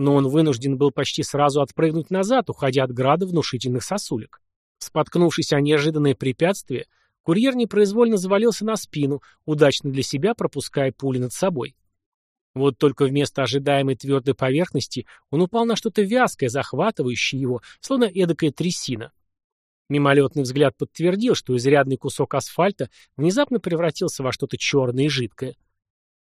Но он вынужден был почти сразу отпрыгнуть назад, уходя от града внушительных сосулек. Споткнувшись о неожиданное препятствие, курьер непроизвольно завалился на спину, удачно для себя пропуская пули над собой. Вот только вместо ожидаемой твердой поверхности он упал на что-то вязкое, захватывающее его, словно эдакая трясина. Мимолетный взгляд подтвердил, что изрядный кусок асфальта внезапно превратился во что-то черное и жидкое.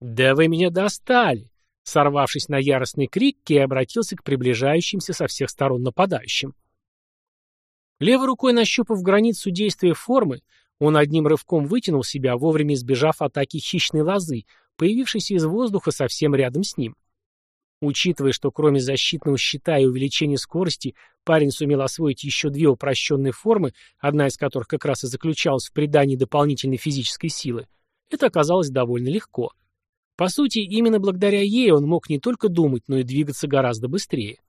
«Да вы меня достали!» Сорвавшись на яростный крик, Кей обратился к приближающимся со всех сторон нападающим. Левой рукой нащупав границу действия формы, он одним рывком вытянул себя, вовремя избежав атаки хищной лозы, появившийся из воздуха совсем рядом с ним. Учитывая, что кроме защитного щита и увеличения скорости, парень сумел освоить еще две упрощенные формы, одна из которых как раз и заключалась в придании дополнительной физической силы, это оказалось довольно легко. По сути, именно благодаря ей он мог не только думать, но и двигаться гораздо быстрее.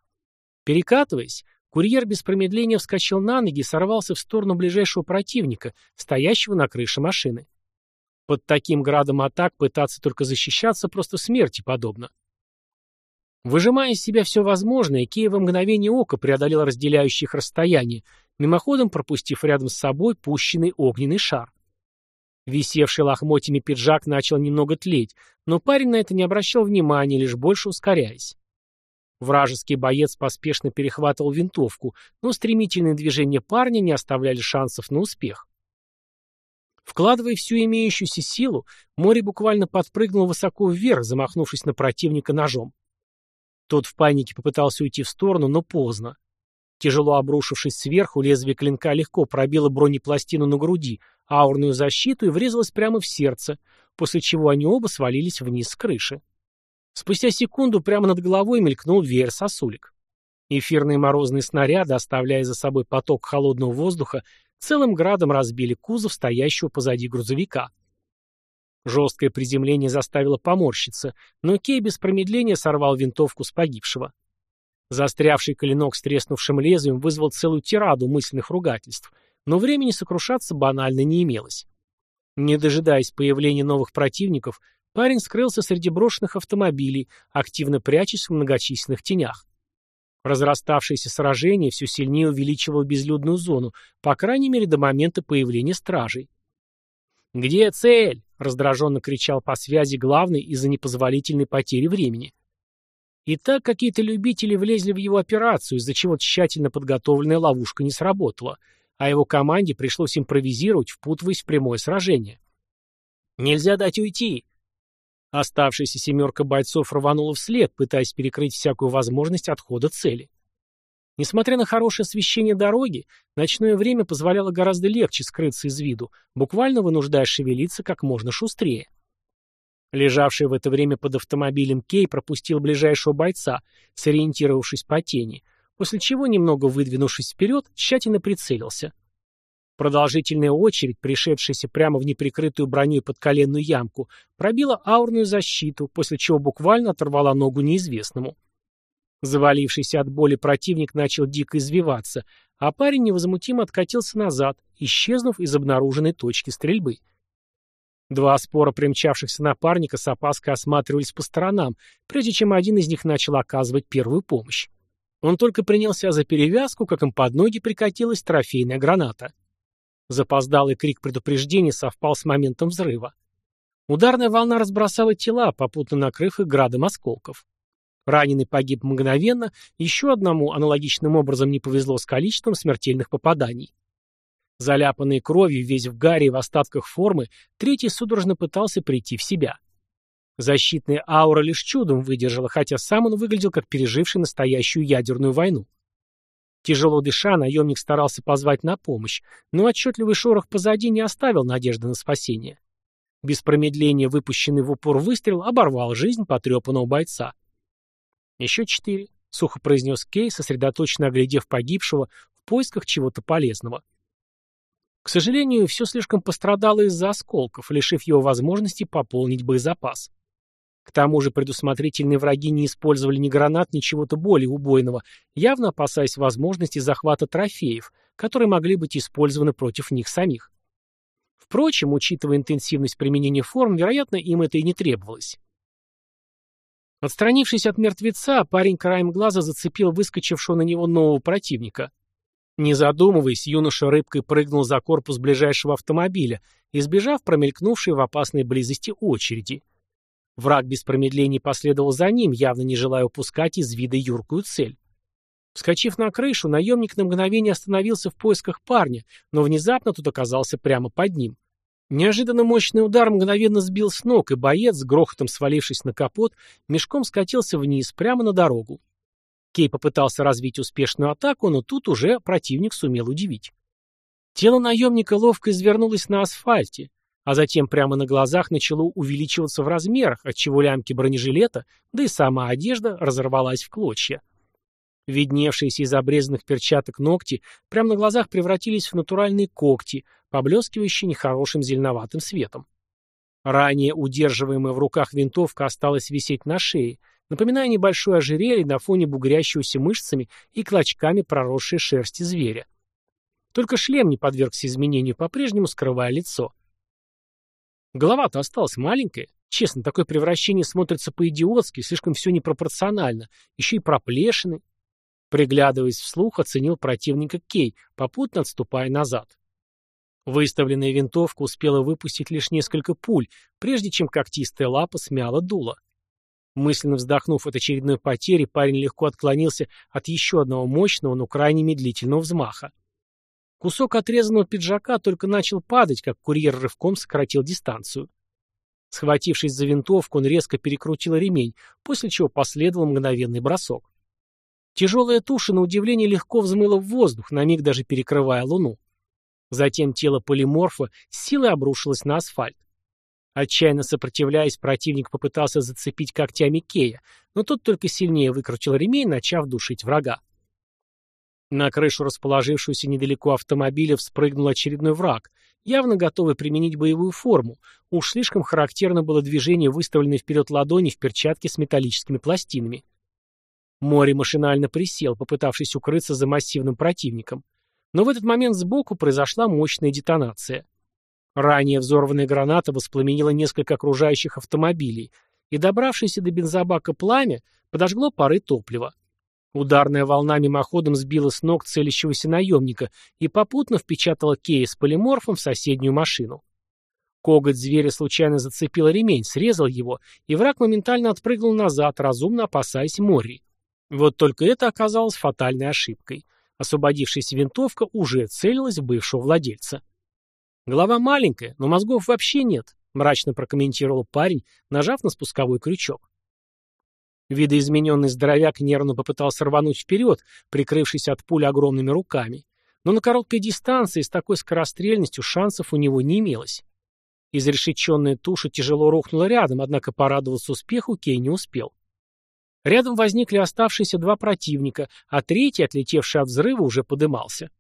Перекатываясь, курьер без промедления вскочил на ноги и сорвался в сторону ближайшего противника, стоящего на крыше машины. Под таким градом атак пытаться только защищаться просто смерти подобно. Выжимая из себя все возможное, Кей в мгновение ока преодолел разделяющие их расстояние, мимоходом пропустив рядом с собой пущенный огненный шар. Висевший лохмотьями пиджак начал немного тлеть, но парень на это не обращал внимания, лишь больше ускоряясь. Вражеский боец поспешно перехватывал винтовку, но стремительные движения парня не оставляли шансов на успех. Вкладывая всю имеющуюся силу, море буквально подпрыгнуло высоко вверх, замахнувшись на противника ножом. Тот в панике попытался уйти в сторону, но поздно. Тяжело обрушившись сверху, лезвие клинка легко пробило бронепластину на груди, аурную защиту и врезалось прямо в сердце, после чего они оба свалились вниз с крыши. Спустя секунду прямо над головой мелькнул веер сосулек. Эфирные морозные снаряды, оставляя за собой поток холодного воздуха, целым градом разбили кузов стоящего позади грузовика. Жесткое приземление заставило поморщиться, но Кей без промедления сорвал винтовку с погибшего. Застрявший клинок с треснувшим лезвием вызвал целую тираду мысленных ругательств, но времени сокрушаться банально не имелось. Не дожидаясь появления новых противников, парень скрылся среди брошенных автомобилей, активно прячась в многочисленных тенях. Разраставшееся сражение все сильнее увеличивало безлюдную зону, по крайней мере до момента появления стражей. «Где цель?» — раздраженно кричал по связи главный из-за непозволительной потери времени. И так какие-то любители влезли в его операцию, из-за чего тщательно подготовленная ловушка не сработала, а его команде пришлось импровизировать, впутываясь в прямое сражение. «Нельзя дать уйти!» Оставшаяся семерка бойцов рванула вслед, пытаясь перекрыть всякую возможность отхода цели. Несмотря на хорошее освещение дороги, ночное время позволяло гораздо легче скрыться из виду, буквально вынуждая шевелиться как можно шустрее. Лежавший в это время под автомобилем Кей пропустил ближайшего бойца, сориентировавшись по тени, после чего, немного выдвинувшись вперед, тщательно прицелился. Продолжительная очередь, пришедшаяся прямо в неприкрытую броню под коленную ямку, пробила аурную защиту, после чего буквально оторвала ногу неизвестному. Завалившийся от боли противник начал дико извиваться, а парень невозмутимо откатился назад, исчезнув из обнаруженной точки стрельбы. Два спора примчавшихся напарника с опаской осматривались по сторонам, прежде чем один из них начал оказывать первую помощь. Он только принялся за перевязку, как им под ноги прикатилась трофейная граната. Запоздалый крик предупреждения совпал с моментом взрыва. Ударная волна разбросала тела, попутно накрыв их градом осколков. Раненый погиб мгновенно, еще одному аналогичным образом не повезло с количеством смертельных попаданий. Заляпанный кровью, весь в гаре и в остатках формы, третий судорожно пытался прийти в себя. Защитная аура лишь чудом выдержала, хотя сам он выглядел как переживший настоящую ядерную войну. Тяжело дыша, наемник старался позвать на помощь, но отчетливый шорох позади не оставил надежды на спасение. Без промедления выпущенный в упор выстрел оборвал жизнь потрепанного бойца. «Еще четыре», — сухо произнес Кей, сосредоточенно оглядев погибшего в поисках чего-то полезного. К сожалению, все слишком пострадало из-за осколков, лишив его возможности пополнить боезапас. К тому же предусмотрительные враги не использовали ни гранат, ни чего-то более убойного, явно опасаясь возможности захвата трофеев, которые могли быть использованы против них самих. Впрочем, учитывая интенсивность применения форм, вероятно, им это и не требовалось. Отстранившись от мертвеца, парень краем глаза зацепил выскочившего на него нового противника. Не задумываясь, юноша рыбкой прыгнул за корпус ближайшего автомобиля, избежав промелькнувшей в опасной близости очереди. Враг без промедлений последовал за ним, явно не желая упускать из вида юркую цель. Вскочив на крышу, наемник на мгновение остановился в поисках парня, но внезапно тут оказался прямо под ним. Неожиданно мощный удар мгновенно сбил с ног, и боец, грохотом свалившись на капот, мешком скатился вниз, прямо на дорогу. Кей попытался развить успешную атаку, но тут уже противник сумел удивить. Тело наемника ловко извернулось на асфальте, а затем прямо на глазах начало увеличиваться в размерах, отчего лямки бронежилета, да и сама одежда разорвалась в клочья. Видневшиеся из обрезанных перчаток ногти прямо на глазах превратились в натуральные когти, поблескивающие нехорошим зеленоватым светом. Ранее удерживаемая в руках винтовка осталась висеть на шее, напоминая небольшое ожерелье на фоне бугрящегося мышцами и клочками проросшей шерсти зверя. Только шлем не подвергся изменению, по-прежнему скрывая лицо. Голова-то осталась маленькая. Честно, такое превращение смотрится по-идиотски, слишком все непропорционально. Еще и проплешины, Приглядываясь вслух, оценил противника Кей, попутно отступая назад. Выставленная винтовка успела выпустить лишь несколько пуль, прежде чем когтистая лапа смяла дуло. Мысленно вздохнув от очередной потери, парень легко отклонился от еще одного мощного, но крайне медлительного взмаха. Кусок отрезанного пиджака только начал падать, как курьер рывком сократил дистанцию. Схватившись за винтовку, он резко перекрутил ремень, после чего последовал мгновенный бросок. Тяжелая туша, на удивление, легко взмыла в воздух, на миг даже перекрывая луну. Затем тело полиморфа силой обрушилось на асфальт. Отчаянно сопротивляясь, противник попытался зацепить когтями Кея, но тот только сильнее выкрутил ремень, начав душить врага. На крышу расположившегося недалеко автомобиля вспрыгнул очередной враг, явно готовый применить боевую форму. Уж слишком характерно было движение выставленной вперед ладони в перчатке с металлическими пластинами. Мори машинально присел, попытавшись укрыться за массивным противником. Но в этот момент сбоку произошла мощная детонация. Ранее взорванная граната воспламенила несколько окружающих автомобилей, и добравшееся до бензобака пламя подожгло пары топлива. Ударная волна мимоходом сбила с ног целящегося наемника и попутно впечатала Кея с полиморфом в соседнюю машину. Коготь зверя случайно зацепил ремень, срезал его, и враг моментально отпрыгнул назад, разумно опасаясь Мори. Вот только это оказалось фатальной ошибкой. Освободившаяся винтовка уже целилась в бывшего владельца. Голова маленькая, но мозгов вообще нет, мрачно прокомментировал парень, нажав на спусковой крючок. Видоизмененный здоровяк нервно попытался рвануть вперед, прикрывшись от пули огромными руками. Но на короткой дистанции с такой скорострельностью шансов у него не имелось. Изрешеченная туша тяжело рухнула рядом, однако порадоваться успеху Кей не успел. Рядом возникли оставшиеся два противника, а третий, отлетевший от взрыва, уже подымался.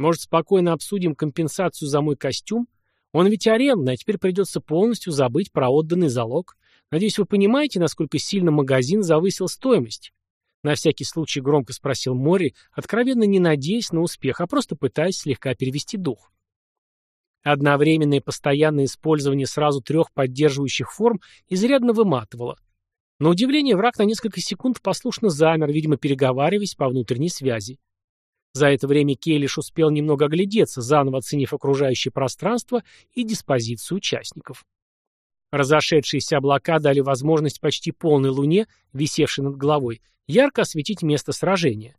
Может, спокойно обсудим компенсацию за мой костюм? Он ведь арендный, а теперь придется полностью забыть про отданный залог. Надеюсь, вы понимаете, насколько сильно магазин завысил стоимость? На всякий случай громко спросил Мори, откровенно не надеясь на успех, а просто пытаясь слегка перевести дух. Одновременное и постоянное использование сразу трех поддерживающих форм изрядно выматывало. На удивление враг на несколько секунд послушно замер, видимо, переговариваясь по внутренней связи. За это время Кей успел немного оглядеться, заново оценив окружающее пространство и диспозицию участников. Разошедшиеся облака дали возможность почти полной луне, висевшей над головой, ярко осветить место сражения.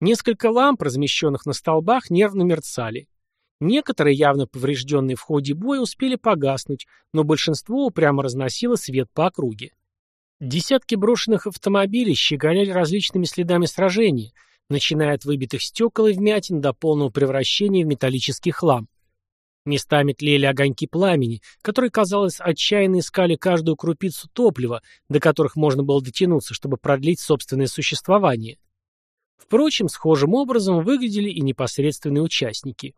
Несколько ламп, размещенных на столбах, нервно мерцали. Некоторые, явно поврежденные в ходе боя, успели погаснуть, но большинство упрямо разносило свет по округе. Десятки брошенных автомобилей щеголяли различными следами сражения, начиная от выбитых стекол и вмятин до полного превращения в металлический хлам. Местами тлели огоньки пламени, которые, казалось, отчаянно искали каждую крупицу топлива, до которых можно было дотянуться, чтобы продлить собственное существование. Впрочем, схожим образом выглядели и непосредственные участники.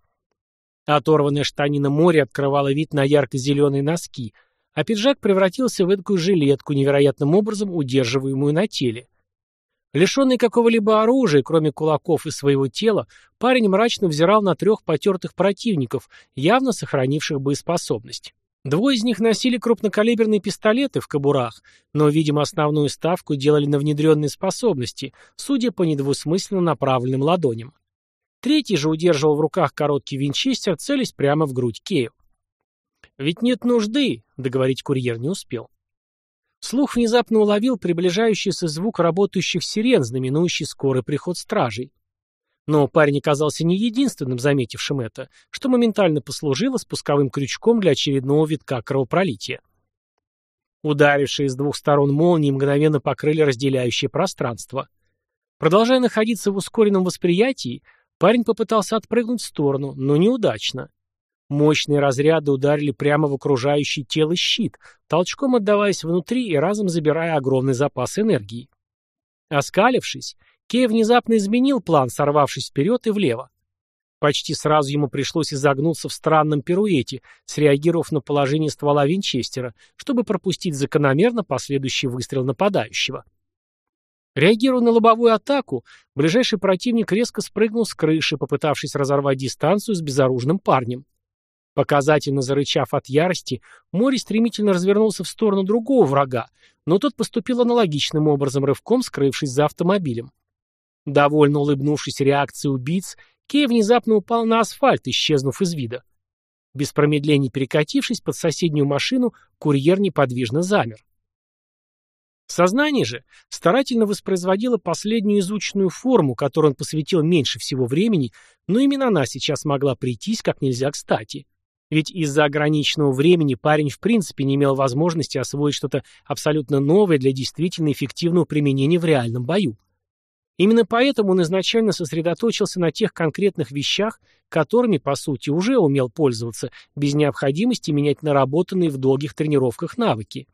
Оторванная штанина моря открывала вид на ярко-зеленые носки, а пиджак превратился в эдакую жилетку, невероятным образом удерживаемую на теле. Лишенный какого-либо оружия, кроме кулаков и своего тела, парень мрачно взирал на трех потертых противников, явно сохранивших боеспособность. Двое из них носили крупнокалиберные пистолеты в кобурах, но, видимо, основную ставку делали на внедренные способности, судя по недвусмысленно направленным ладоням. Третий же удерживал в руках короткий винчестер, целясь прямо в грудь Кею. «Ведь нет нужды», — договорить курьер не успел. Слух внезапно уловил приближающийся звук работающих сирен, знаменующий скорый приход стражей. Но парень оказался не единственным заметившим это, что моментально послужило спусковым крючком для очередного витка кровопролития. Ударившие с двух сторон молнии мгновенно покрыли разделяющее пространство. Продолжая находиться в ускоренном восприятии, Парень попытался отпрыгнуть в сторону, но неудачно. Мощные разряды ударили прямо в окружающий тело щит, толчком отдаваясь внутри и разом забирая огромный запас энергии. Оскалившись, Кей внезапно изменил план, сорвавшись вперед и влево. Почти сразу ему пришлось изогнуться в странном пируэте, среагировав на положение ствола Винчестера, чтобы пропустить закономерно последующий выстрел нападающего. Реагируя на лобовую атаку, ближайший противник резко спрыгнул с крыши, попытавшись разорвать дистанцию с безоружным парнем. Показательно зарычав от ярости, Мори стремительно развернулся в сторону другого врага, но тот поступил аналогичным образом, рывком скрывшись за автомобилем. Довольно улыбнувшись реакции убийц, Кей внезапно упал на асфальт, исчезнув из вида. Без промедлений перекатившись под соседнюю машину, курьер неподвижно замер. Сознание же старательно воспроизводило последнюю изученную форму, которой он посвятил меньше всего времени, но именно она сейчас могла прийтись как нельзя кстати. Ведь из-за ограниченного времени парень в принципе не имел возможности освоить что-то абсолютно новое для действительно эффективного применения в реальном бою. Именно поэтому он изначально сосредоточился на тех конкретных вещах, которыми, по сути, уже умел пользоваться, без необходимости менять наработанные в долгих тренировках навыки.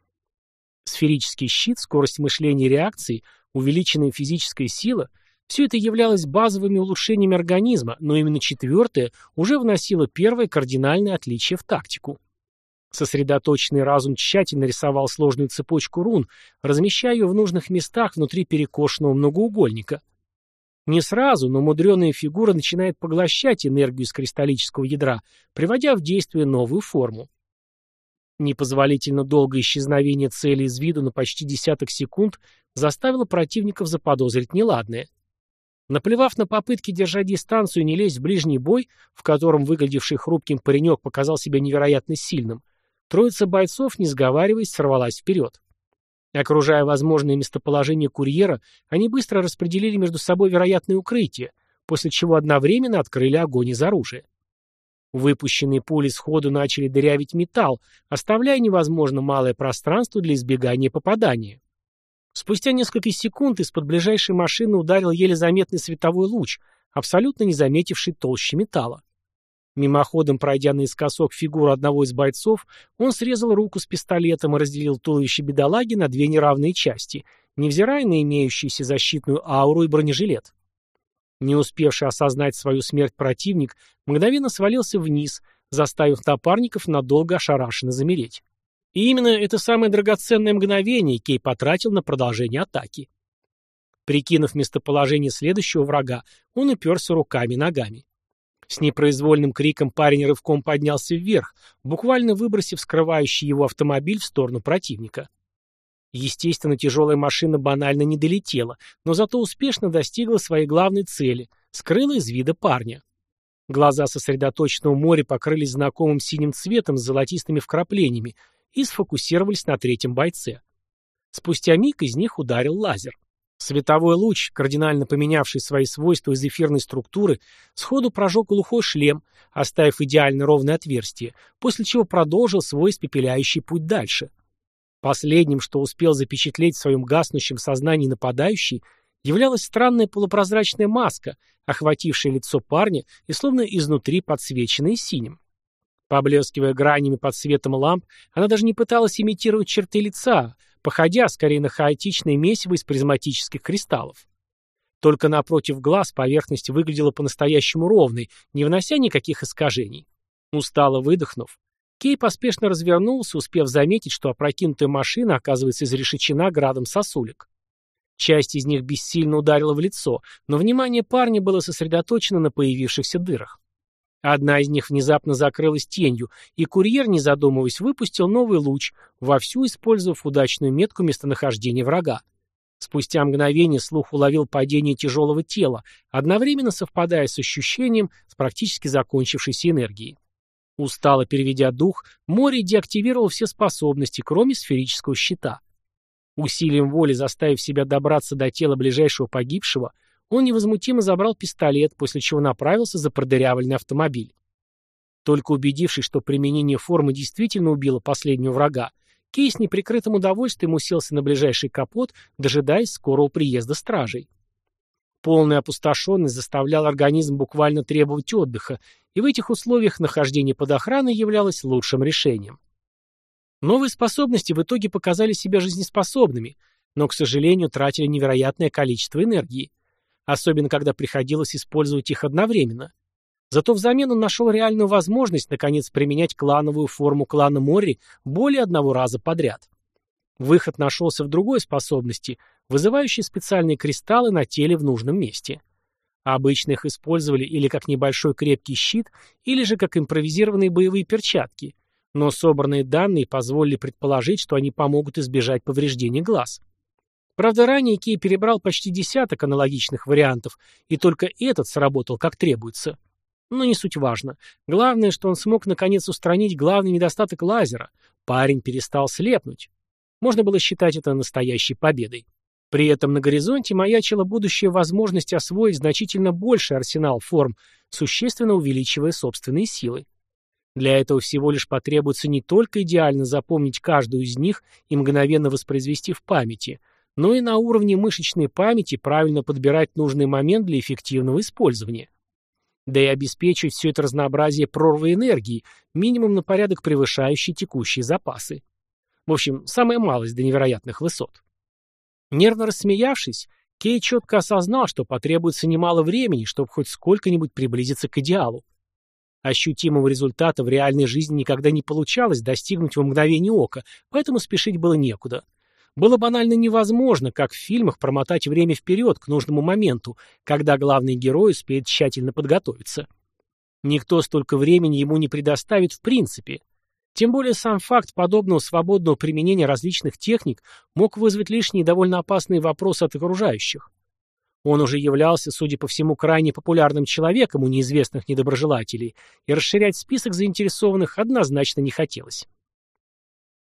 Сферический щит, скорость мышления и реакции, увеличенная физическая сила – все это являлось базовыми улучшениями организма, но именно четвертое уже вносило первое кардинальное отличие в тактику. Сосредоточенный разум тщательно рисовал сложную цепочку рун, размещая ее в нужных местах внутри перекошенного многоугольника. Не сразу, но мудреная фигура начинает поглощать энергию из кристаллического ядра, приводя в действие новую форму. Непозволительно долгое исчезновение цели из виду на почти десяток секунд заставило противников заподозрить неладное. Наплевав на попытки держать дистанцию и не лезть в ближний бой, в котором выглядевший хрупким паренек показал себя невероятно сильным, троица бойцов, не сговариваясь, сорвалась вперед. Окружая возможное местоположение курьера, они быстро распределили между собой вероятные укрытия, после чего одновременно открыли огонь из оружия. Выпущенные пули сходу начали дырявить металл, оставляя невозможно малое пространство для избегания попадания. Спустя несколько секунд из-под ближайшей машины ударил еле заметный световой луч, абсолютно не заметивший толщи металла. Мимоходом пройдя наискосок фигуру одного из бойцов, он срезал руку с пистолетом и разделил туловище бедолаги на две неравные части, невзирая на имеющуюся защитную ауру и бронежилет. Не успевший осознать свою смерть противник мгновенно свалился вниз, заставив напарников надолго ошарашенно замереть. И именно это самое драгоценное мгновение Кей потратил на продолжение атаки. Прикинув местоположение следующего врага, он уперся руками и ногами. С непроизвольным криком парень рывком поднялся вверх, буквально выбросив скрывающий его автомобиль в сторону противника. Естественно, тяжелая машина банально не долетела, но зато успешно достигла своей главной цели — скрыла из вида парня. Глаза сосредоточенного моря покрылись знакомым синим цветом с золотистыми вкраплениями и сфокусировались на третьем бойце. Спустя миг из них ударил лазер. Световой луч, кардинально поменявший свои свойства из эфирной структуры, сходу прожег глухой шлем, оставив идеально ровное отверстие, после чего продолжил свой испепеляющий путь дальше. Последним, что успел запечатлеть в своем гаснущем сознании нападающий, являлась странная полупрозрачная маска, охватившая лицо парня и словно изнутри подсвеченная синим. Поблескивая гранями под светом ламп, она даже не пыталась имитировать черты лица, походя скорее на хаотичное месиво из призматических кристаллов. Только напротив глаз поверхность выглядела по-настоящему ровной, не внося никаких искажений. Устало выдохнув, Кей поспешно развернулся, успев заметить, что опрокинутая машина оказывается изрешечена градом сосулек. Часть из них бессильно ударила в лицо, но внимание парня было сосредоточено на появившихся дырах. Одна из них внезапно закрылась тенью, и курьер, не задумываясь, выпустил новый луч, вовсю использовав удачную метку местонахождения врага. Спустя мгновение слух уловил падение тяжелого тела, одновременно совпадая с ощущением с практически закончившейся энергией. Устало переведя дух, море деактивировал все способности, кроме сферического щита. Усилием воли заставив себя добраться до тела ближайшего погибшего, он невозмутимо забрал пистолет, после чего направился за продырявленный автомобиль. Только убедившись, что применение формы действительно убило последнего врага, Кей с неприкрытым удовольствием уселся на ближайший капот, дожидаясь скорого приезда стражей. Полная опустошенность заставляла организм буквально требовать отдыха, и в этих условиях нахождение под охраной являлось лучшим решением. Новые способности в итоге показали себя жизнеспособными, но, к сожалению, тратили невероятное количество энергии, особенно когда приходилось использовать их одновременно. Зато взамен он нашел реальную возможность, наконец, применять клановую форму клана Мори более одного раза подряд. Выход нашелся в другой способности, вызывающей специальные кристаллы на теле в нужном месте. Обычно их использовали или как небольшой крепкий щит, или же как импровизированные боевые перчатки, но собранные данные позволили предположить, что они помогут избежать повреждений глаз. Правда, ранее Кей перебрал почти десяток аналогичных вариантов, и только этот сработал как требуется. Но не суть важно. Главное, что он смог наконец устранить главный недостаток лазера. Парень перестал слепнуть. Можно было считать это настоящей победой. При этом на горизонте маячила будущая возможность освоить значительно больший арсенал форм, существенно увеличивая собственные силы. Для этого всего лишь потребуется не только идеально запомнить каждую из них и мгновенно воспроизвести в памяти, но и на уровне мышечной памяти правильно подбирать нужный момент для эффективного использования. Да и обеспечивать все это разнообразие прорвы энергии, минимум на порядок превышающий текущие запасы. В общем, самая малость до невероятных высот. Нервно рассмеявшись, Кей четко осознал, что потребуется немало времени, чтобы хоть сколько-нибудь приблизиться к идеалу. Ощутимого результата в реальной жизни никогда не получалось достигнуть в мгновение ока, поэтому спешить было некуда. Было банально невозможно, как в фильмах, промотать время вперед к нужному моменту, когда главный герой успеет тщательно подготовиться. Никто столько времени ему не предоставит в принципе. Тем более сам факт подобного свободного применения различных техник мог вызвать лишние довольно опасные вопросы от окружающих. Он уже являлся, судя по всему, крайне популярным человеком у неизвестных недоброжелателей, и расширять список заинтересованных однозначно не хотелось.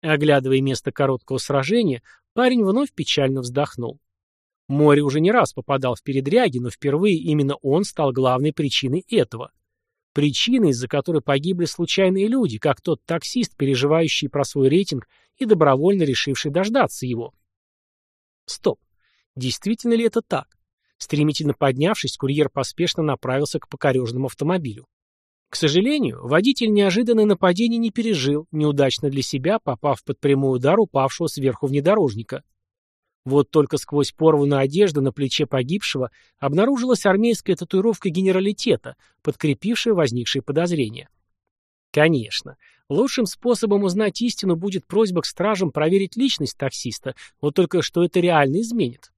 Оглядывая место короткого сражения, парень вновь печально вздохнул. Море уже не раз попадал в передряги, но впервые именно он стал главной причиной этого. Причина, из-за которой погибли случайные люди, как тот таксист, переживающий про свой рейтинг и добровольно решивший дождаться его. Стоп. Действительно ли это так? Стремительно поднявшись, курьер поспешно направился к покорежному автомобилю. К сожалению, водитель неожиданное нападение не пережил, неудачно для себя, попав под прямой удар упавшего сверху внедорожника. Вот только сквозь порванную одежду на плече погибшего обнаружилась армейская татуировка генералитета, подкрепившая возникшие подозрения. Конечно, лучшим способом узнать истину будет просьба к стражам проверить личность таксиста, вот только что это реально изменит.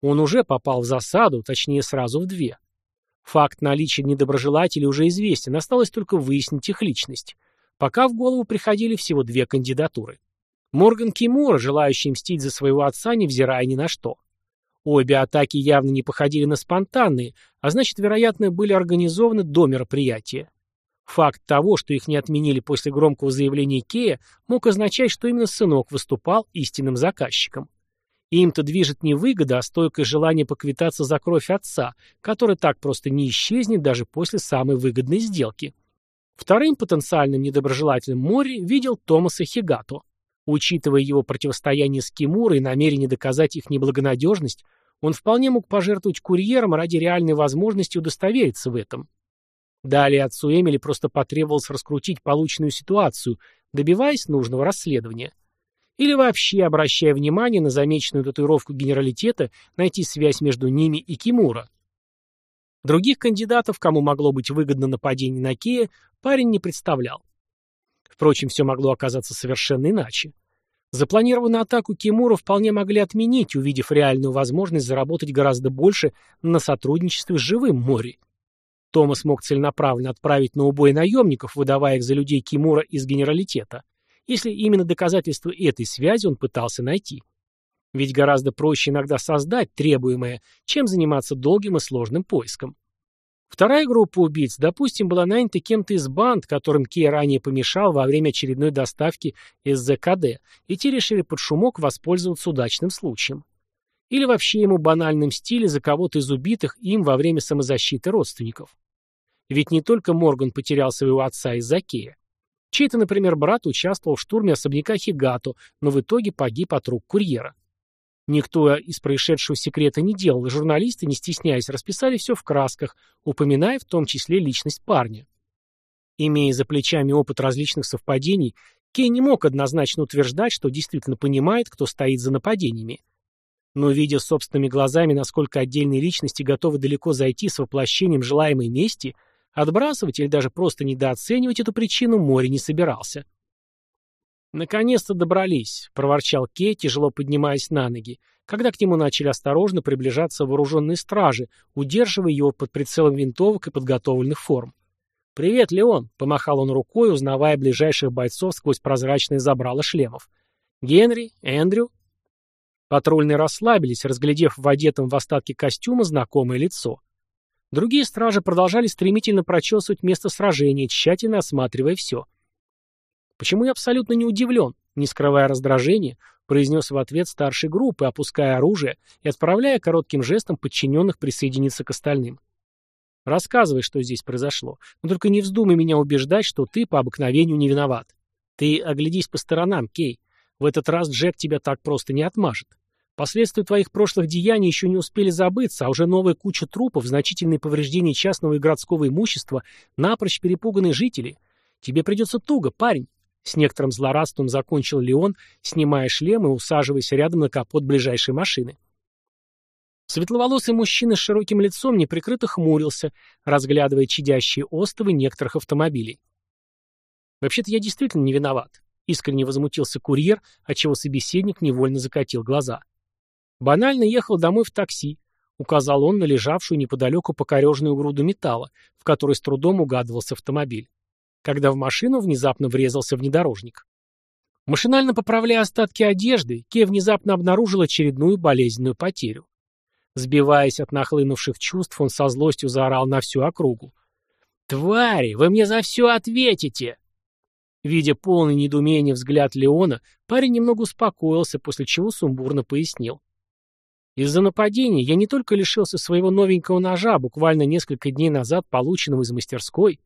Он уже попал в засаду, точнее сразу в две. Факт наличия недоброжелателей уже известен, осталось только выяснить их личность. Пока в голову приходили всего две кандидатуры. Морган Кимура, желающий мстить за своего отца, невзирая ни на что. Обе атаки явно не походили на спонтанные, а значит, вероятно, были организованы до мероприятия. Факт того, что их не отменили после громкого заявления Кея, мог означать, что именно сынок выступал истинным заказчиком. Им-то движет не выгода, а стойкое желание поквитаться за кровь отца, который так просто не исчезнет даже после самой выгодной сделки. Вторым потенциальным недоброжелателем Мори видел Томаса Хигато. Учитывая его противостояние с Кимурой и намерение доказать их неблагонадежность, он вполне мог пожертвовать курьером ради реальной возможности удостовериться в этом. Далее отцу Эмили просто потребовалось раскрутить полученную ситуацию, добиваясь нужного расследования. Или вообще, обращая внимание на замеченную татуировку генералитета, найти связь между ними и Кимура. Других кандидатов, кому могло быть выгодно нападение на Кея, парень не представлял. Впрочем, все могло оказаться совершенно иначе. Запланированную атаку Кимура вполне могли отменить, увидев реальную возможность заработать гораздо больше на сотрудничестве с живым Мори. Томас мог целенаправленно отправить на убой наемников, выдавая их за людей Кимура из генералитета, если именно доказательства этой связи он пытался найти. Ведь гораздо проще иногда создать требуемое, чем заниматься долгим и сложным поиском. Вторая группа убийц, допустим, была нанята кем-то из банд, которым Кей ранее помешал во время очередной доставки из ЗКД, и те решили под шумок воспользоваться удачным случаем. Или вообще ему банальным стиле за кого-то из убитых им во время самозащиты родственников. Ведь не только Морган потерял своего отца из-за Кея. Чей-то, например, брат участвовал в штурме особняка Хигато, но в итоге погиб от рук курьера. Никто из происшедшего секрета не делал, и журналисты, не стесняясь, расписали все в красках, упоминая в том числе личность парня. Имея за плечами опыт различных совпадений, Кей не мог однозначно утверждать, что действительно понимает, кто стоит за нападениями. Но видя собственными глазами, насколько отдельные личности готовы далеко зайти с воплощением желаемой мести, отбрасывать или даже просто недооценивать эту причину море не собирался. «Наконец-то добрались», — проворчал Кей, тяжело поднимаясь на ноги, когда к нему начали осторожно приближаться вооруженные стражи, удерживая его под прицелом винтовок и подготовленных форм. «Привет, Леон!» — помахал он рукой, узнавая ближайших бойцов сквозь прозрачные забрала шлемов. «Генри? Эндрю?» Патрульные расслабились, разглядев в одетом в остатки костюма знакомое лицо. Другие стражи продолжали стремительно прочесывать место сражения, тщательно осматривая все — Почему я абсолютно не удивлен? Не скрывая раздражения, произнес в ответ старшей группы, опуская оружие и отправляя коротким жестом подчиненных присоединиться к остальным. Рассказывай, что здесь произошло. Но только не вздумай меня убеждать, что ты по обыкновению не виноват. Ты оглядись по сторонам, Кей. В этот раз Джек тебя так просто не отмажет. Последствия твоих прошлых деяний еще не успели забыться, а уже новая куча трупов, значительные повреждения частного и городского имущества, напрочь перепуганные жители. Тебе придется туго, парень. С некоторым злорадством закончил Леон, снимая шлем и усаживаясь рядом на капот ближайшей машины. Светловолосый мужчина с широким лицом неприкрыто хмурился, разглядывая чадящие остовы некоторых автомобилей. «Вообще-то я действительно не виноват», — искренне возмутился курьер, отчего собеседник невольно закатил глаза. «Банально ехал домой в такси», — указал он на лежавшую неподалеку покореженную груду металла, в которой с трудом угадывался автомобиль когда в машину внезапно врезался внедорожник. Машинально поправляя остатки одежды, Ке внезапно обнаружил очередную болезненную потерю. Сбиваясь от нахлынувших чувств, он со злостью заорал на всю округу. «Твари, вы мне за все ответите!» Видя полный недоумение взгляд Леона, парень немного успокоился, после чего сумбурно пояснил. Из-за нападения я не только лишился своего новенького ножа, буквально несколько дней назад полученного из мастерской,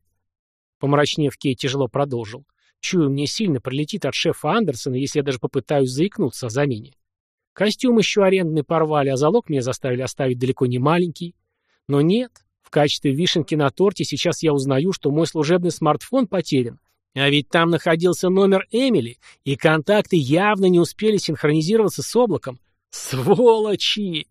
Помрачнев, Кей тяжело продолжил. Чую, мне сильно прилетит от шефа Андерсона, если я даже попытаюсь заикнуться о замене. Костюм еще арендный порвали, а залог меня заставили оставить далеко не маленький. Но нет, в качестве вишенки на торте сейчас я узнаю, что мой служебный смартфон потерян. А ведь там находился номер Эмили, и контакты явно не успели синхронизироваться с облаком. Сволочи!